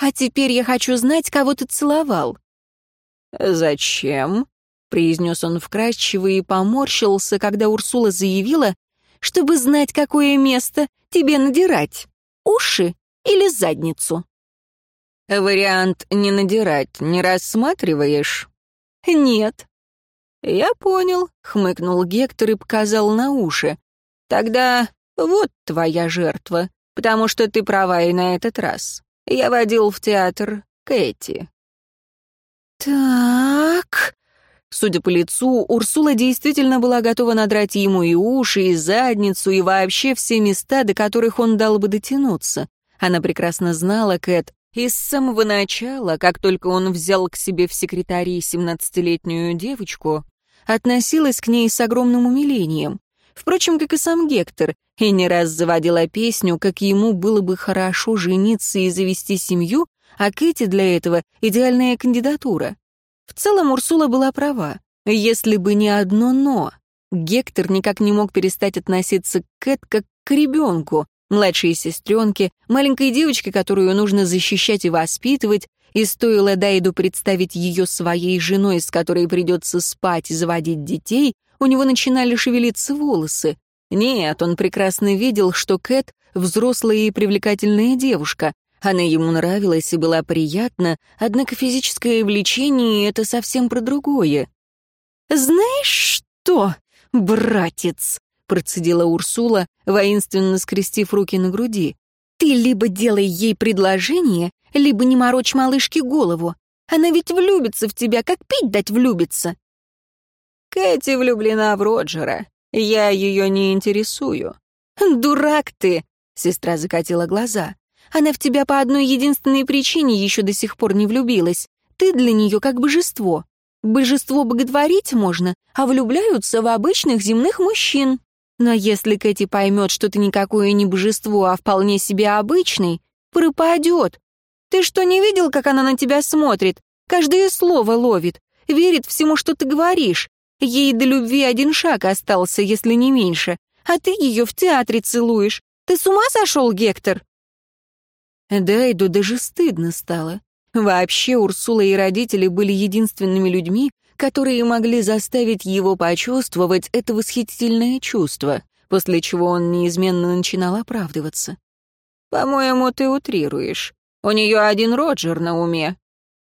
«А теперь я хочу знать, кого ты целовал». «Зачем?» — произнес он вкрадчиво и поморщился, когда Урсула заявила, «чтобы знать, какое место тебе надирать, уши или задницу». «Вариант не надирать не рассматриваешь?» «Нет». «Я понял», — хмыкнул Гектор и показал на уши. «Тогда вот твоя жертва, потому что ты права и на этот раз. Я водил в театр Кэти». «Так...» Судя по лицу, Урсула действительно была готова надрать ему и уши, и задницу, и вообще все места, до которых он дал бы дотянуться. Она прекрасно знала Кэт, и с самого начала, как только он взял к себе в секретари семнадцатилетнюю девочку, относилась к ней с огромным умилением. Впрочем, как и сам Гектор, и не раз заводила песню, как ему было бы хорошо жениться и завести семью, а Кэти для этого — идеальная кандидатура. В целом Урсула была права. Если бы не одно «но». Гектор никак не мог перестать относиться к Кэт как к ребенку, младшей сестренке, маленькой девочке, которую нужно защищать и воспитывать, и стоило Дайду представить ее своей женой, с которой придется спать и заводить детей, у него начинали шевелиться волосы. Нет, он прекрасно видел, что Кэт — взрослая и привлекательная девушка, она ему нравилась и была приятна, однако физическое влечение — это совсем про другое. «Знаешь что, братец?» — процедила Урсула, воинственно скрестив руки на груди. «Ты либо делай ей предложение, либо не морочь малышке голову. Она ведь влюбится в тебя, как пить дать влюбится». «Кэти влюблена в Роджера. Я ее не интересую». «Дурак ты!» — сестра закатила глаза. Она в тебя по одной единственной причине еще до сих пор не влюбилась. Ты для нее как божество. Божество боготворить можно, а влюбляются в обычных земных мужчин. Но если Кэти поймет, что ты никакое не божество, а вполне себе обычный, пропадет. Ты что, не видел, как она на тебя смотрит? Каждое слово ловит, верит всему, что ты говоришь. Ей до любви один шаг остался, если не меньше. А ты ее в театре целуешь. Ты с ума сошел, Гектор? Дайду даже стыдно стало. Вообще Урсула и родители были единственными людьми, которые могли заставить его почувствовать это восхитительное чувство, после чего он неизменно начинал оправдываться. «По-моему, ты утрируешь. У нее один Роджер на уме».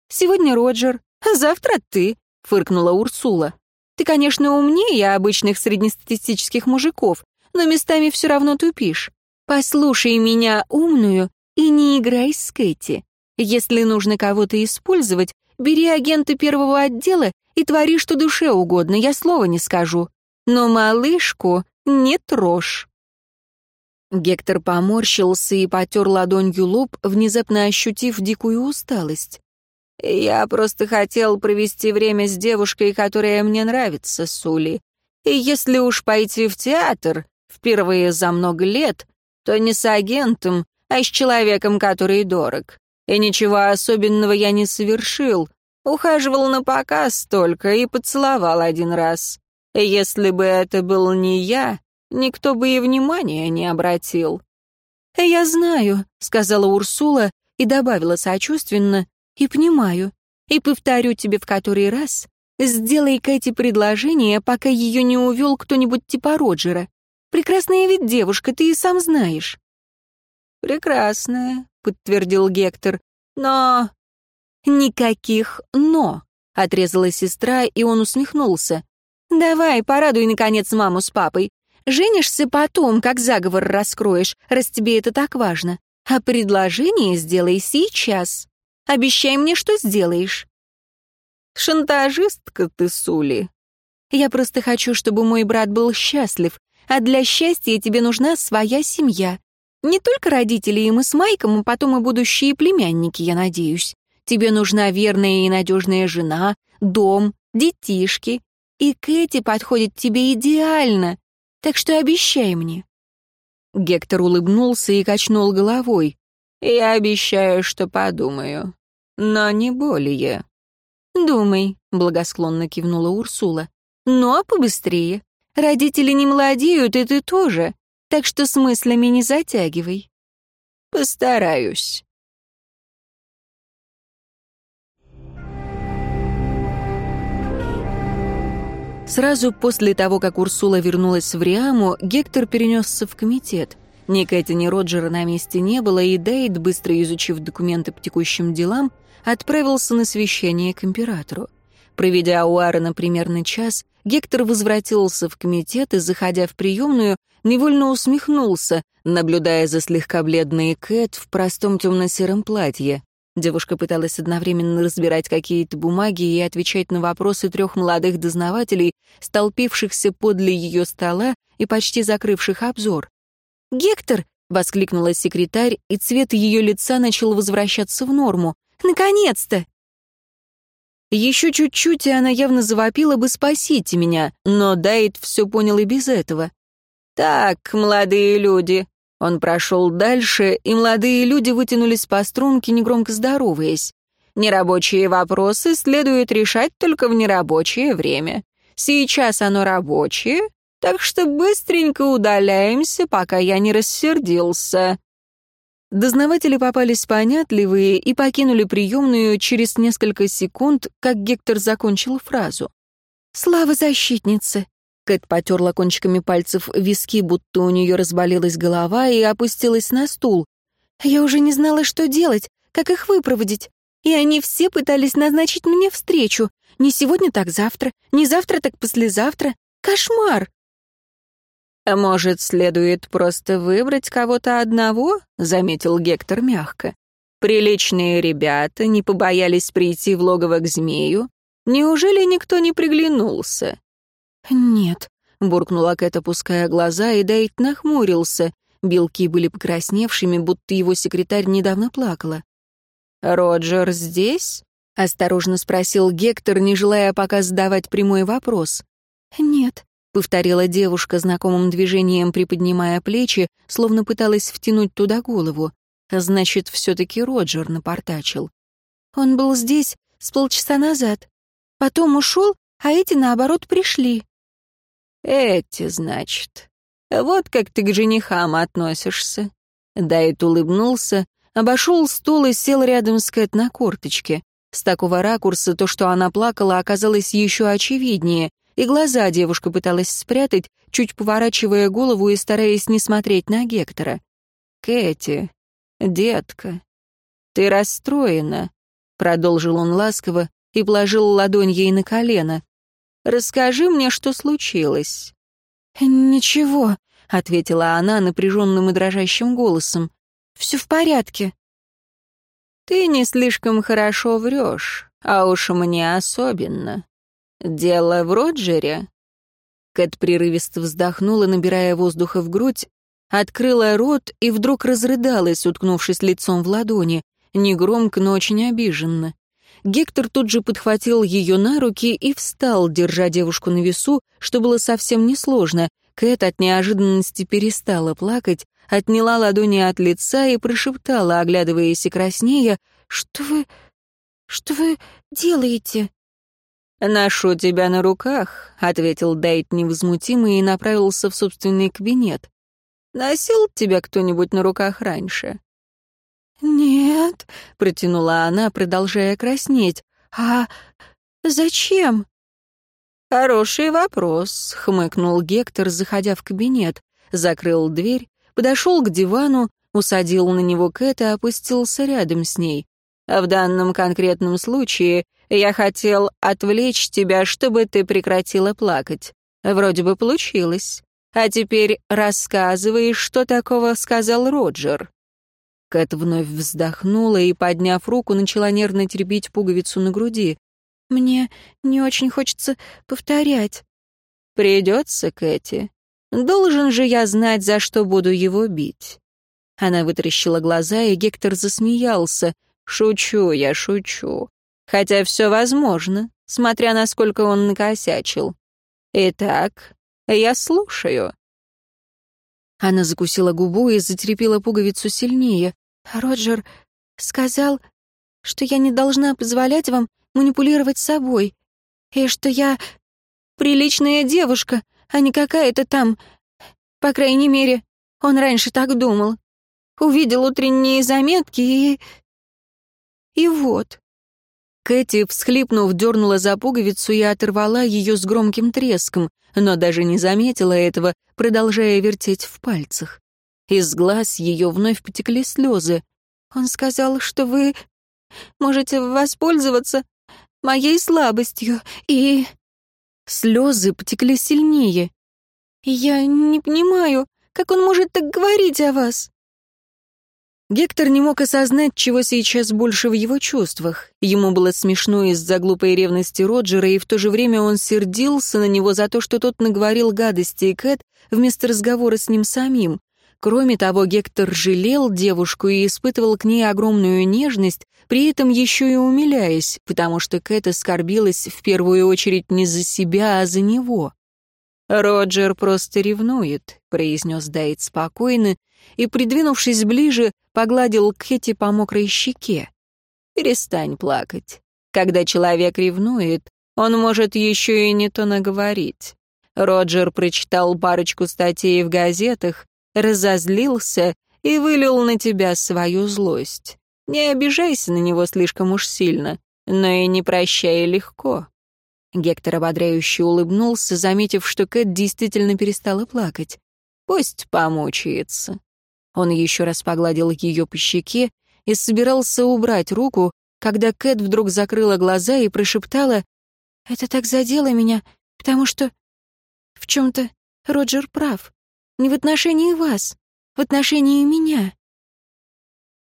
«Сегодня Роджер, а завтра ты», — фыркнула Урсула. «Ты, конечно, умнее обычных среднестатистических мужиков, но местами все равно тупишь. Послушай меня, умную, и не играй с Кэти. Если нужно кого-то использовать, бери агента первого отдела и твори, что душе угодно, я слова не скажу. Но малышку не трожь. Гектор поморщился и потер ладонью лоб, внезапно ощутив дикую усталость. «Я просто хотел провести время с девушкой, которая мне нравится, Сули. И если уж пойти в театр, впервые за много лет, то не с агентом, а с человеком, который дорог. И ничего особенного я не совершил. Ухаживал на показ только и поцеловал один раз. И если бы это был не я, никто бы и внимания не обратил. «Я знаю», — сказала Урсула и добавила сочувственно, «и понимаю, и повторю тебе в который раз, сделай Кэти предложение, пока ее не увел кто-нибудь типа Роджера. Прекрасная ведь девушка, ты и сам знаешь». «Прекрасная», — подтвердил Гектор. «Но...» «Никаких «но», — отрезала сестра, и он усмехнулся. Давай, порадуй, наконец, маму с папой. Женишься потом, как заговор раскроешь, раз тебе это так важно. А предложение сделай сейчас. Обещай мне, что сделаешь. Шантажистка ты, Сули. Я просто хочу, чтобы мой брат был счастлив, а для счастья тебе нужна своя семья. Не только родители и мы с Майком, а потом и будущие племянники, я надеюсь. Тебе нужна верная и надежная жена, дом, детишки. И Кэти подходит тебе идеально. Так что обещай мне». Гектор улыбнулся и качнул головой. «Я обещаю, что подумаю. Но не более». «Думай», — благосклонно кивнула Урсула. «Но побыстрее. Родители не молодеют, и ты тоже. Так что с мыслями не затягивай». «Постараюсь». Сразу после того, как Урсула вернулась в Риаму, Гектор перенесся в комитет. Ни Кэти, ни Роджера на месте не было, и Дейд, быстро изучив документы по текущим делам, отправился на священие к императору. Проведя у Аарона примерно час, Гектор возвратился в комитет и, заходя в приемную, невольно усмехнулся, наблюдая за слегка бледной Кэт в простом темно-сером платье. Девушка пыталась одновременно разбирать какие-то бумаги и отвечать на вопросы трех молодых дознавателей, столпившихся подле ее стола и почти закрывших обзор. «Гектор!» — воскликнула секретарь, и цвет ее лица начал возвращаться в норму. «Наконец-то!» Еще чуть-чуть, и она явно завопила бы «спасите меня», но Дайт все понял и без этого. «Так, молодые люди, он прошел дальше, и молодые люди вытянулись по струнке, негромко здороваясь. Нерабочие вопросы следует решать только в нерабочее время. Сейчас оно рабочее, так что быстренько удаляемся, пока я не рассердился». Дознаватели попались понятливые и покинули приемную через несколько секунд, как Гектор закончил фразу. «Слава защитнице! Кэт потерла кончиками пальцев виски, будто у нее разболелась голова, и опустилась на стул. «Я уже не знала, что делать, как их выпроводить. И они все пытались назначить мне встречу. Не сегодня, так завтра, не завтра, так послезавтра. Кошмар!» «А может, следует просто выбрать кого-то одного?» — заметил Гектор мягко. «Приличные ребята не побоялись прийти в логово к змею. Неужели никто не приглянулся?» «Нет», — буркнула Кэт, опуская глаза, и Дейт нахмурился. Белки были покрасневшими, будто его секретарь недавно плакала. «Роджер здесь?» — осторожно спросил Гектор, не желая пока задавать прямой вопрос. «Нет», — повторила девушка знакомым движением, приподнимая плечи, словно пыталась втянуть туда голову. «Значит, все-таки Роджер напортачил». «Он был здесь с полчаса назад. Потом ушел, а эти, наоборот, пришли». «Эти, значит. Вот как ты к женихам относишься». Дайт улыбнулся, обошел стул и сел рядом с Кэт на корточке. С такого ракурса то, что она плакала, оказалось еще очевиднее, и глаза девушка пыталась спрятать, чуть поворачивая голову и стараясь не смотреть на Гектора. «Кэти, детка, ты расстроена», — продолжил он ласково и положил ладонь ей на колено. Расскажи мне, что случилось». «Ничего», — ответила она напряженным и дрожащим голосом. «Все в порядке». «Ты не слишком хорошо врешь, а уж мне особенно. Дело в Роджере?» Кэт прерывисто вздохнула, набирая воздуха в грудь, открыла рот и вдруг разрыдалась, уткнувшись лицом в ладони, негромко, но очень обиженно. Гектор тут же подхватил ее на руки и встал, держа девушку на весу, что было совсем несложно. Кэт от неожиданности перестала плакать, отняла ладони от лица и прошептала, оглядываясь и краснея, «Что вы... что вы делаете?» «Ношу тебя на руках», — ответил Дайт невозмутимо и направился в собственный кабинет. «Носил тебя кто-нибудь на руках раньше?» «Нет», — протянула она, продолжая краснеть. «А зачем?» «Хороший вопрос», — хмыкнул Гектор, заходя в кабинет. Закрыл дверь, подошел к дивану, усадил на него Кэт и опустился рядом с ней. А в данном конкретном случае Я хотел отвлечь тебя, чтобы ты прекратила плакать. Вроде бы получилось. А теперь рассказывай, что такого сказал Роджер». Кэт вновь вздохнула и, подняв руку, начала нервно теребить пуговицу на груди. «Мне не очень хочется повторять». «Придется, Кэти. Должен же я знать, за что буду его бить». Она вытаращила глаза, и Гектор засмеялся. «Шучу я, шучу. Хотя все возможно, смотря насколько он накосячил. Итак, я слушаю». Она закусила губу и затрепила пуговицу сильнее. «Роджер сказал, что я не должна позволять вам манипулировать собой, и что я приличная девушка, а не какая-то там... По крайней мере, он раньше так думал. Увидел утренние заметки и... И вот. Кэти, всхлипнув, дернула за пуговицу и оторвала ее с громким треском, но даже не заметила этого, продолжая вертеть в пальцах. Из глаз ее вновь потекли слезы. «Он сказал, что вы можете воспользоваться моей слабостью, и...» Слезы потекли сильнее. «Я не понимаю, как он может так говорить о вас?» Гектор не мог осознать, чего сейчас больше в его чувствах. Ему было смешно из-за глупой ревности Роджера, и в то же время он сердился на него за то, что тот наговорил гадости и Кэт вместо разговора с ним самим. Кроме того, Гектор жалел девушку и испытывал к ней огромную нежность, при этом еще и умиляясь, потому что Кэт оскорбилась в первую очередь не за себя, а за него. «Роджер просто ревнует», — произнес Дайт спокойно, и, придвинувшись ближе, погладил Кэти по мокрой щеке. «Перестань плакать. Когда человек ревнует, он может еще и не то наговорить». Роджер прочитал парочку статей в газетах, разозлился и вылил на тебя свою злость. Не обижайся на него слишком уж сильно, но и не прощай легко. Гектор ободряюще улыбнулся, заметив, что Кэт действительно перестала плакать. Пусть помучается. Он еще раз погладил ее по щеке и собирался убрать руку, когда Кэт вдруг закрыла глаза и прошептала «Это так задело меня, потому что в чем-то Роджер прав. Не в отношении вас, в отношении меня».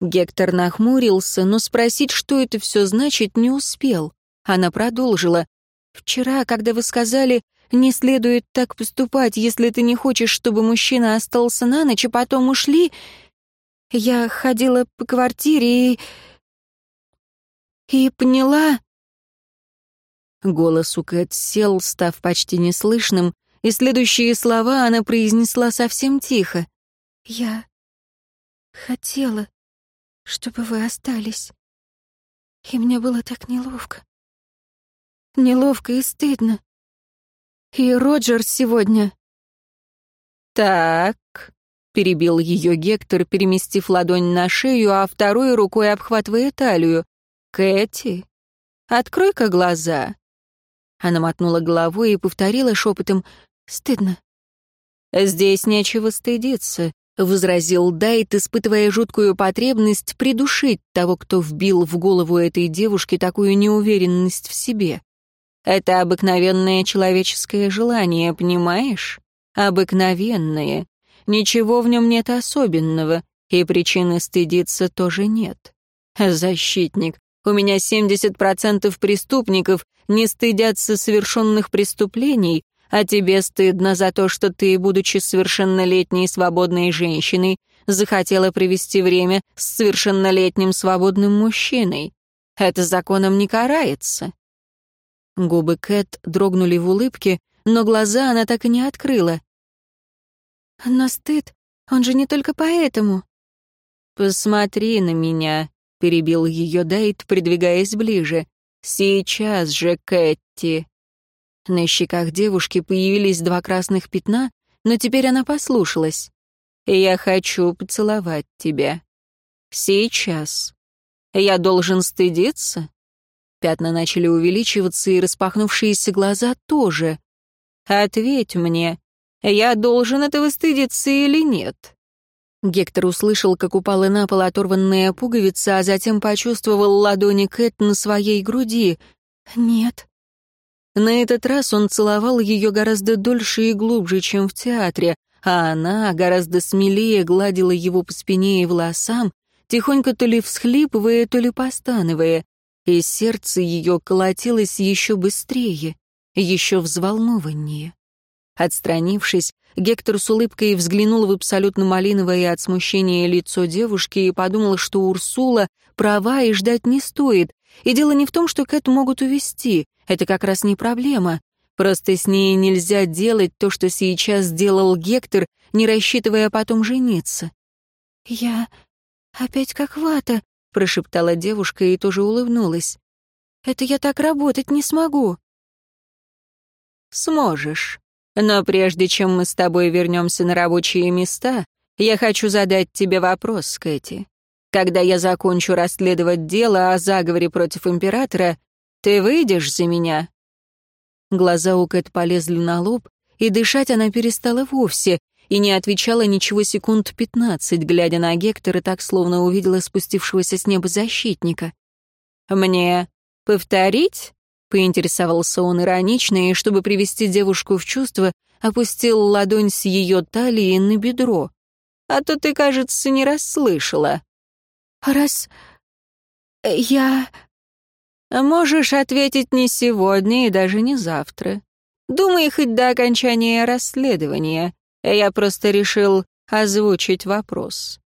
Гектор нахмурился, но спросить, что это все значит, не успел. Она продолжила. «Вчера, когда вы сказали, не следует так поступать, если ты не хочешь, чтобы мужчина остался на ночь, а потом ушли. Я ходила по квартире и... и поняла...» Голос у Кэт сел, став почти неслышным, и следующие слова она произнесла совсем тихо. «Я хотела, чтобы вы остались, и мне было так неловко. Неловко и стыдно. И Роджер сегодня...» «Так», — перебил ее Гектор, переместив ладонь на шею, а второй рукой обхватывая талию. «Кэти, открой-ка глаза». Она мотнула головой и повторила шепотом «Стыдно». «Здесь нечего стыдиться», — возразил Дайт, испытывая жуткую потребность придушить того, кто вбил в голову этой девушки такую неуверенность в себе. Это обыкновенное человеческое желание, понимаешь? Обыкновенное. Ничего в нем нет особенного, и причины стыдиться тоже нет. Защитник, у меня 70% преступников не стыдятся совершенных преступлений, а тебе стыдно за то, что ты, будучи совершеннолетней свободной женщиной, захотела провести время с совершеннолетним свободным мужчиной. Это законом не карается. Губы Кэт дрогнули в улыбке, но глаза она так и не открыла. «Но стыд, он же не только поэтому». «Посмотри на меня», — перебил ее Дайт, придвигаясь ближе. «Сейчас же, Кэтти». На щеках девушки появились два красных пятна, но теперь она послушалась. «Я хочу поцеловать тебя. Сейчас. Я должен стыдиться?» Пятна начали увеличиваться, и распахнувшиеся глаза тоже. «Ответь мне, я должен этого стыдиться или нет?» Гектор услышал, как упала на пол оторванная пуговица, а затем почувствовал ладони Кэт на своей груди. «Нет». На этот раз он целовал ее гораздо дольше и глубже, чем в театре, а она гораздо смелее гладила его по спине и волосам, тихонько то ли всхлипывая, то ли постановая, и сердце ее колотилось еще быстрее, еще взволнованнее. Отстранившись, Гектор с улыбкой взглянул в абсолютно малиновое от смущения лицо девушки и подумал, что Урсула права и ждать не стоит. И дело не в том, что Кэт могут увести, это как раз не проблема. Просто с ней нельзя делать то, что сейчас сделал Гектор, не рассчитывая потом жениться. «Я опять как вата», — прошептала девушка и тоже улыбнулась. «Это я так работать не смогу». «Сможешь. Но прежде чем мы с тобой вернемся на рабочие места, я хочу задать тебе вопрос, Кэти. Когда я закончу расследовать дело о заговоре против императора, ты выйдешь за меня?» Глаза у Кэт полезли на лоб, и дышать она перестала вовсе, и не отвечала ничего секунд пятнадцать, глядя на Гектора так, словно увидела спустившегося с неба защитника. «Мне повторить?» — поинтересовался он иронично, и, чтобы привести девушку в чувство, опустил ладонь с ее талии на бедро. «А то ты, кажется, не расслышала». «Раз... я...» «Можешь ответить не сегодня и даже не завтра. Думай хоть до окончания расследования. Я просто решил озвучить вопрос».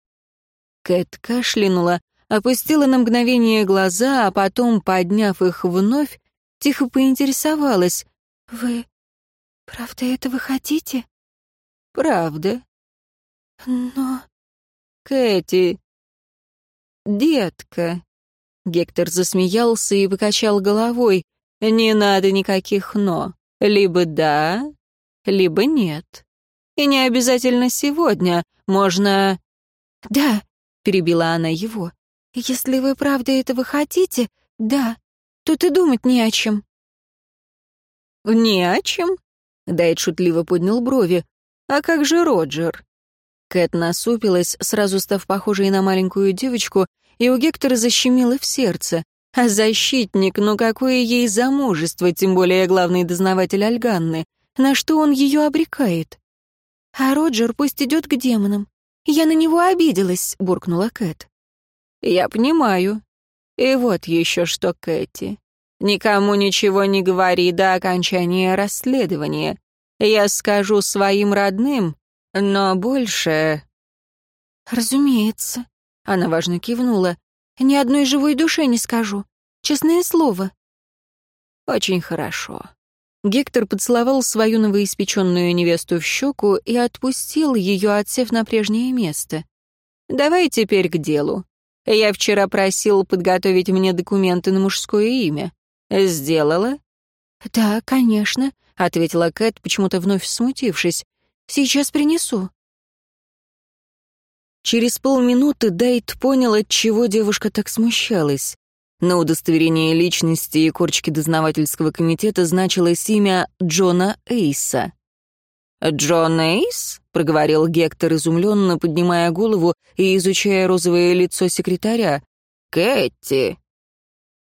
Кэт кашлянула, опустила на мгновение глаза, а потом, подняв их вновь, тихо поинтересовалась. «Вы правда этого хотите?» «Правда». «Но...» «Кэти...» «Детка...» Гектор засмеялся и покачал головой. «Не надо никаких «но». Либо да, либо нет. И не обязательно сегодня. Можно...» «Да», — перебила она его. «Если вы правда этого хотите, да, тут и думать не о чем». «Не о чем?» — Дайт шутливо поднял брови. «А как же Роджер?» Кэт насупилась, сразу став похожей на маленькую девочку, и у Гектора защемило в сердце. А защитник, ну какое ей замужество, тем более главный дознаватель Альганны. На что он ее обрекает? «А Роджер пусть идет к демонам. Я на него обиделась», — буркнула Кэт. «Я понимаю. И вот еще что, Кэти. Никому ничего не говори до окончания расследования. Я скажу своим родным, но больше...» «Разумеется», — она важно кивнула. «Ни одной живой душе не скажу. Честное слово». «Очень хорошо. Гектор поцеловал свою новоиспеченную невесту в щеку и отпустил ее, отсев на прежнее место. «Давай теперь к делу. Я вчера просил подготовить мне документы на мужское имя. Сделала?» «Да, конечно», — ответила Кэт, почему-то вновь смутившись. «Сейчас принесу». Через полминуты Дайт понял, от чего девушка так смущалась. На удостоверении личности и корочке дознавательского комитета значилось имя Джона Эйса. «Джон Эйс?» — проговорил Гектор изумленно, поднимая голову и изучая розовое лицо секретаря. «Кэти!»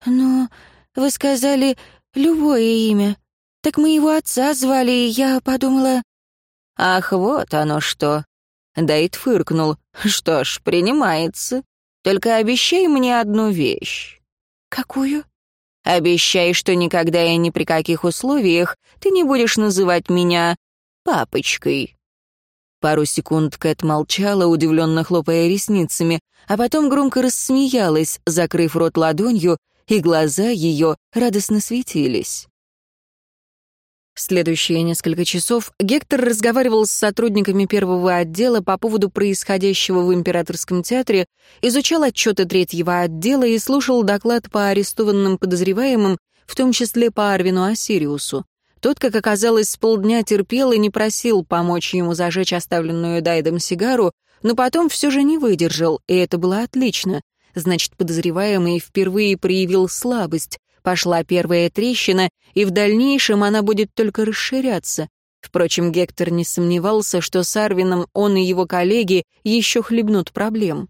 «Но вы сказали любое имя. Так мы его отца звали, и я подумала...» «Ах, вот оно что!» Дайт фыркнул. «Что ж, принимается. Только обещай мне одну вещь». «Какую?» «Обещай, что никогда и ни при каких условиях ты не будешь называть меня папочкой». Пару секунд Кэт молчала, удивленно хлопая ресницами, а потом громко рассмеялась, закрыв рот ладонью, и глаза ее радостно светились. Следующие несколько часов Гектор разговаривал с сотрудниками первого отдела по поводу происходящего в Императорском театре, изучал отчеты третьего отдела и слушал доклад по арестованным подозреваемым, в том числе по Арвину Осириусу. Тот, как оказалось, полдня терпел и не просил помочь ему зажечь оставленную Дайдом сигару, но потом все же не выдержал, и это было отлично. Значит, подозреваемый впервые проявил слабость, Пошла первая трещина, и в дальнейшем она будет только расширяться. Впрочем, Гектор не сомневался, что с Арвином он и его коллеги еще хлебнут проблем.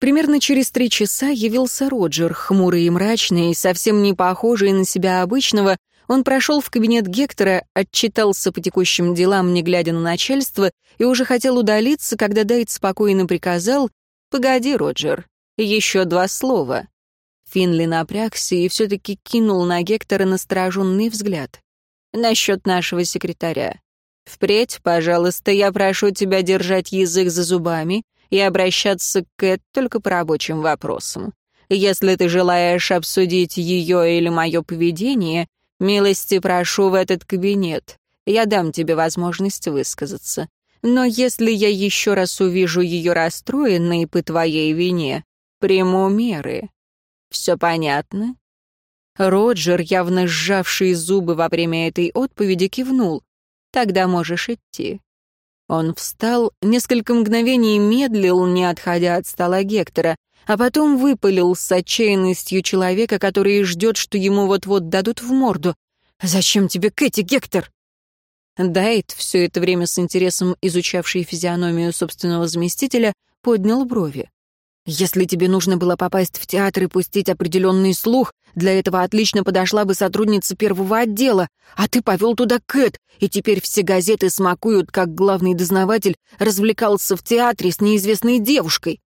Примерно через три часа явился Роджер, хмурый и мрачный, совсем не похожий на себя обычного. Он прошел в кабинет Гектора, отчитался по текущим делам, не глядя на начальство, и уже хотел удалиться, когда Дайт спокойно приказал «Погоди, Роджер, еще два слова». Финли напрягся и все-таки кинул на Гектора настороженный взгляд. «Насчет нашего секретаря. Впредь, пожалуйста, я прошу тебя держать язык за зубами и обращаться к Кэт только по рабочим вопросам. Если ты желаешь обсудить ее или мое поведение, милости прошу в этот кабинет. Я дам тебе возможность высказаться. Но если я еще раз увижу ее расстроенной по твоей вине, приму меры. Все понятно?» Роджер, явно сжавший зубы во время этой отповеди, кивнул. «Тогда можешь идти». Он встал, несколько мгновений медлил, не отходя от стола Гектора, а потом выпалил с отчаянностью человека, который ждет, что ему вот-вот дадут в морду. «Зачем тебе Кэти, Гектор?» Дайт, все это время с интересом изучавший физиономию собственного заместителя, поднял брови. Если тебе нужно было попасть в театр и пустить определенный слух, для этого отлично подошла бы сотрудница первого отдела, а ты повел туда Кэт, и теперь все газеты смакуют, как главный дознаватель развлекался в театре с неизвестной девушкой.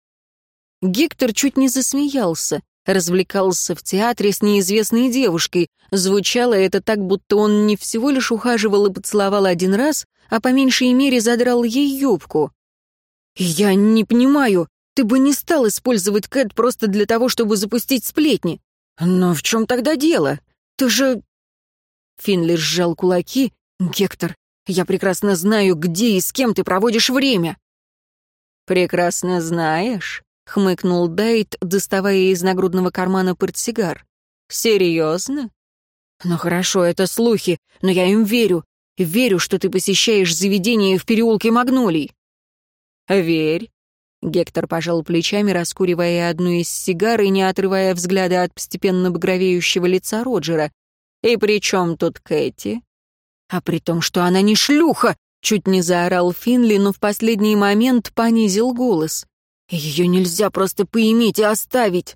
Гектор чуть не засмеялся. Развлекался в театре с неизвестной девушкой. Звучало это так, будто он не всего лишь ухаживал и поцеловал один раз, а по меньшей мере задрал ей юбку. «Я не понимаю», ты бы не стал использовать Кэт просто для того, чтобы запустить сплетни. Но в чем тогда дело? Ты же...» Финли сжал кулаки. «Гектор, я прекрасно знаю, где и с кем ты проводишь время». «Прекрасно знаешь?» — хмыкнул Дайт, доставая из нагрудного кармана портсигар. «Серьезно?» «Ну хорошо, это слухи, но я им верю. Верю, что ты посещаешь заведение в переулке Магнолий». «Верь, Гектор пожал плечами, раскуривая одну из сигар и не отрывая взгляда от постепенно багровеющего лица Роджера. «И при чем тут Кэти?» «А при том, что она не шлюха!» Чуть не заорал Финли, но в последний момент понизил голос. «Ее нельзя просто поиметь и оставить!»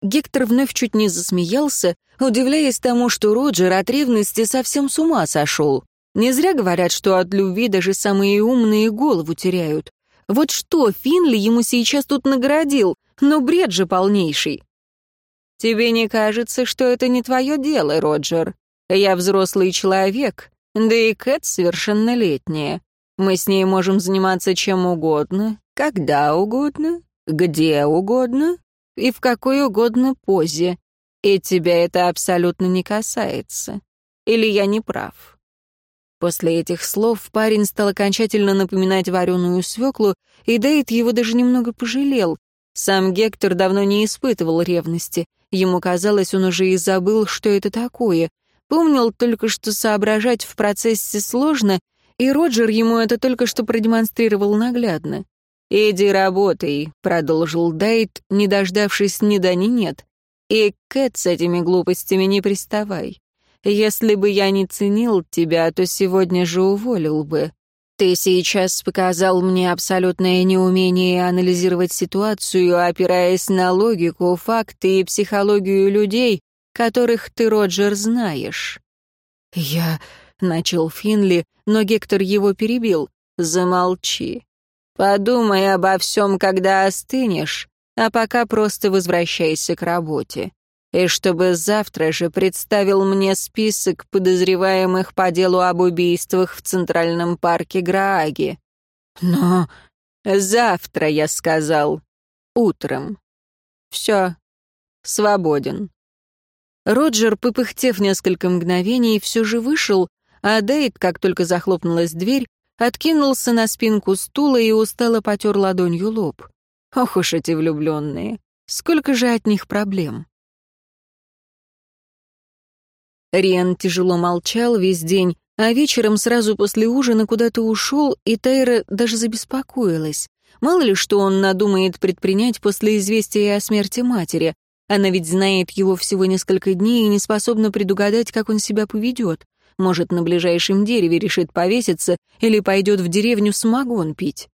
Гектор вновь чуть не засмеялся, удивляясь тому, что Роджер от ревности совсем с ума сошел. Не зря говорят, что от любви даже самые умные голову теряют. Вот что Финли ему сейчас тут наградил, но бред же полнейший. «Тебе не кажется, что это не твое дело, Роджер? Я взрослый человек, да и Кэт совершеннолетняя. Мы с ней можем заниматься чем угодно, когда угодно, где угодно и в какой угодно позе. И тебя это абсолютно не касается. Или я не прав?» После этих слов парень стал окончательно напоминать вареную свеклу, и Дейт его даже немного пожалел. Сам Гектор давно не испытывал ревности. Ему казалось, он уже и забыл, что это такое. Помнил только, что соображать в процессе сложно, и Роджер ему это только что продемонстрировал наглядно. «Иди работай», — продолжил Дайт, не дождавшись ни да ни нет. «И Кэт с этими глупостями не приставай. Если бы я не ценил тебя, то сегодня же уволил бы. Ты сейчас показал мне абсолютное неумение анализировать ситуацию, опираясь на логику, факты и психологию людей, которых ты, Роджер, знаешь. Я... — начал Финли, но Гектор его перебил. «Замолчи. Подумай обо всем, когда остынешь, а пока просто возвращайся к работе и чтобы завтра же представил мне список подозреваемых по делу об убийствах в Центральном парке Грааги. Но завтра, я сказал, утром. Все, свободен. Роджер, попыхтев несколько мгновений, все же вышел, а Дейт, как только захлопнулась дверь, откинулся на спинку стула и устало потер ладонью лоб. Ох уж эти влюбленные, сколько же от них проблем. Риан тяжело молчал весь день, а вечером сразу после ужина куда-то ушел, и Тайра даже забеспокоилась. Мало ли что он надумает предпринять после известия о смерти матери. Она ведь знает его всего несколько дней и не способна предугадать, как он себя поведет. Может, на ближайшем дереве решит повеситься или пойдет в деревню самогон пить.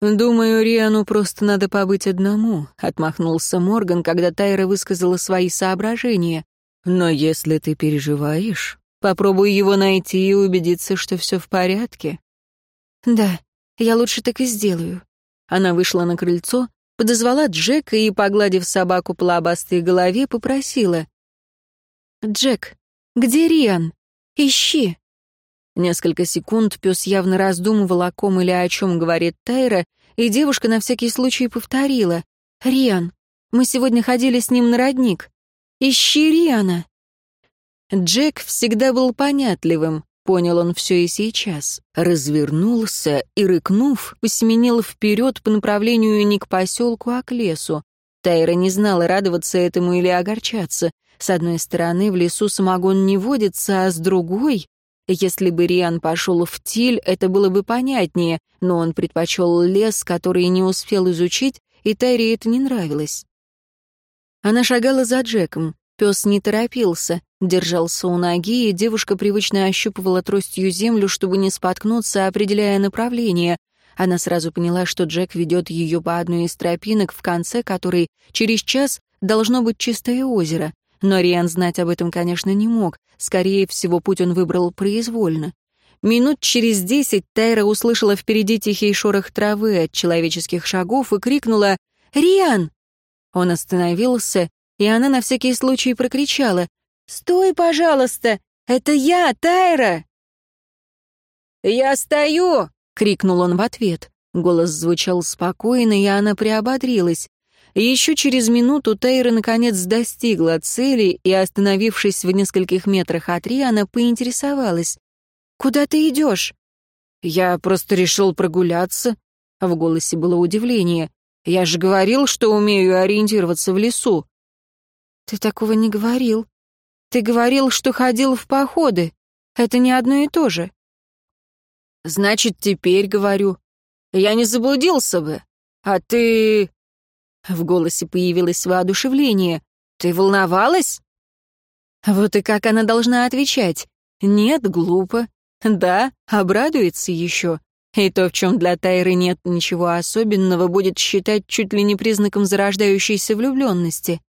«Думаю, Риану просто надо побыть одному», — отмахнулся Морган, когда Тайра высказала свои соображения. «Но если ты переживаешь, попробуй его найти и убедиться, что все в порядке». «Да, я лучше так и сделаю». Она вышла на крыльцо, подозвала Джека и, погладив собаку по лобастой голове, попросила. «Джек, где Риан? Ищи!» Несколько секунд пес явно раздумывал, о ком или о чем говорит Тайра, и девушка на всякий случай повторила. «Риан, мы сегодня ходили с ним на родник. Ищи Риана!» Джек всегда был понятливым, понял он все и сейчас. Развернулся и, рыкнув, посеменил вперед по направлению не к поселку, а к лесу. Тайра не знала, радоваться этому или огорчаться. С одной стороны, в лесу самогон не водится, а с другой если бы Риан пошел в Тиль, это было бы понятнее, но он предпочел лес, который не успел изучить, и Тайре это не нравилось. Она шагала за Джеком. Пес не торопился, держался у ноги, и девушка привычно ощупывала тростью землю, чтобы не споткнуться, определяя направление. Она сразу поняла, что Джек ведет ее по одной из тропинок, в конце которой через час должно быть чистое озеро. Но Риан знать об этом, конечно, не мог. Скорее всего, путь он выбрал произвольно. Минут через десять Тайра услышала впереди тихий шорох травы от человеческих шагов и крикнула «Риан!». Он остановился, и она на всякий случай прокричала «Стой, пожалуйста! Это я, Тайра!» «Я стою!» — крикнул он в ответ. Голос звучал спокойно, и она приободрилась. Еще через минуту Тейра наконец достигла цели и, остановившись в нескольких метрах от Риана, поинтересовалась. «Куда ты идешь?» «Я просто решил прогуляться». В голосе было удивление. «Я же говорил, что умею ориентироваться в лесу». «Ты такого не говорил. Ты говорил, что ходил в походы. Это не одно и то же». «Значит, теперь говорю. Я не заблудился бы. А ты...» В голосе появилось воодушевление. «Ты волновалась?» Вот и как она должна отвечать? «Нет, глупо». «Да, обрадуется еще». И то, в чем для Тайры нет ничего особенного, будет считать чуть ли не признаком зарождающейся влюбленности.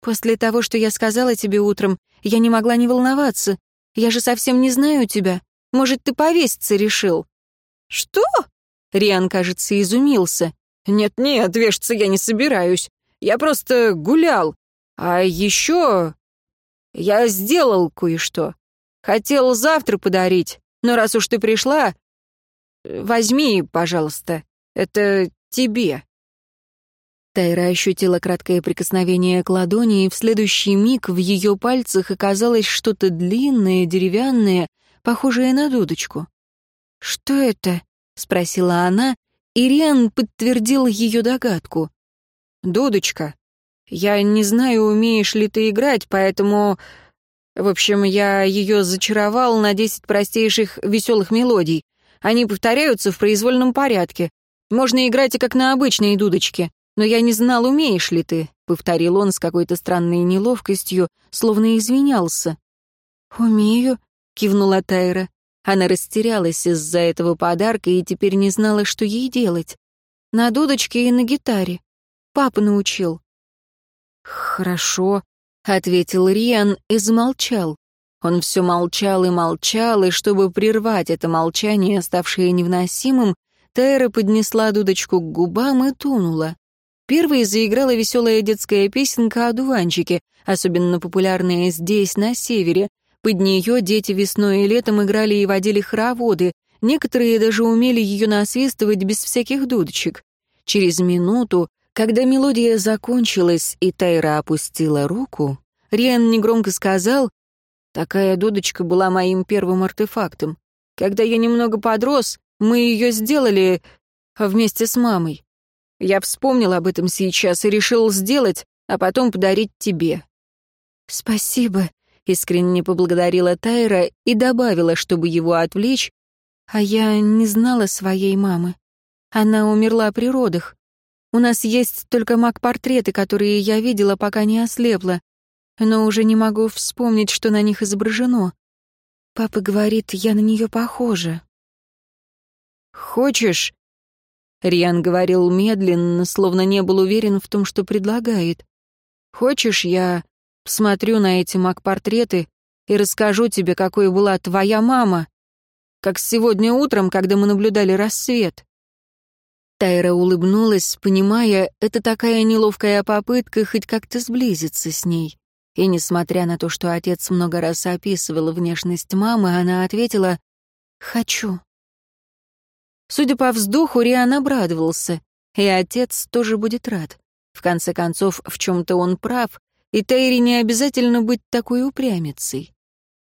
«После того, что я сказала тебе утром, я не могла не волноваться. Я же совсем не знаю тебя. Может, ты повеситься решил?» «Что?» Риан, кажется, изумился. «Нет-нет, вешаться я не собираюсь. Я просто гулял. А еще я сделал кое-что. Хотел завтра подарить, но раз уж ты пришла, возьми, пожалуйста. Это тебе». Тайра ощутила краткое прикосновение к ладони, и в следующий миг в ее пальцах оказалось что-то длинное, деревянное, похожее на дудочку. «Что это?» — спросила она, Ириан подтвердил ее догадку. «Дудочка, я не знаю, умеешь ли ты играть, поэтому... В общем, я ее зачаровал на десять простейших веселых мелодий. Они повторяются в произвольном порядке. Можно играть и как на обычной дудочке, но я не знал, умеешь ли ты», — повторил он с какой-то странной неловкостью, словно извинялся. «Умею», — кивнула Тайра. Она растерялась из-за этого подарка и теперь не знала, что ей делать. На дудочке и на гитаре. Папа научил. «Хорошо», — ответил Риан и замолчал. Он все молчал и молчал, и чтобы прервать это молчание, ставшее невносимым, Тайра поднесла дудочку к губам и тунула. Первой заиграла веселая детская песенка о дуванчике, особенно популярная здесь, на севере, под нее дети весной и летом играли и водили хороводы, некоторые даже умели ее насвистывать без всяких дудочек. Через минуту, когда мелодия закончилась и Тайра опустила руку, Риан негромко сказал, «Такая дудочка была моим первым артефактом. Когда я немного подрос, мы ее сделали вместе с мамой. Я вспомнил об этом сейчас и решил сделать, а потом подарить тебе». «Спасибо», Искренне поблагодарила Тайра и добавила, чтобы его отвлечь, «А я не знала своей мамы. Она умерла при родах. У нас есть только маг-портреты, которые я видела, пока не ослепла, но уже не могу вспомнить, что на них изображено. Папа говорит, я на нее похожа». «Хочешь?» Риан говорил медленно, словно не был уверен в том, что предлагает. «Хочешь, я посмотрю на эти маг-портреты и расскажу тебе, какой была твоя мама, как сегодня утром, когда мы наблюдали рассвет?» Тайра улыбнулась, понимая, это такая неловкая попытка хоть как-то сблизиться с ней. И несмотря на то, что отец много раз описывал внешность мамы, она ответила «Хочу». Судя по вздоху, Риан обрадовался, и отец тоже будет рад. В конце концов, в чем-то он прав, и Тайре не обязательно быть такой упрямицей.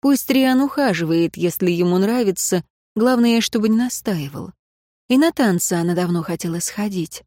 Пусть Риан ухаживает, если ему нравится, главное, чтобы не настаивал. И на танцы она давно хотела сходить.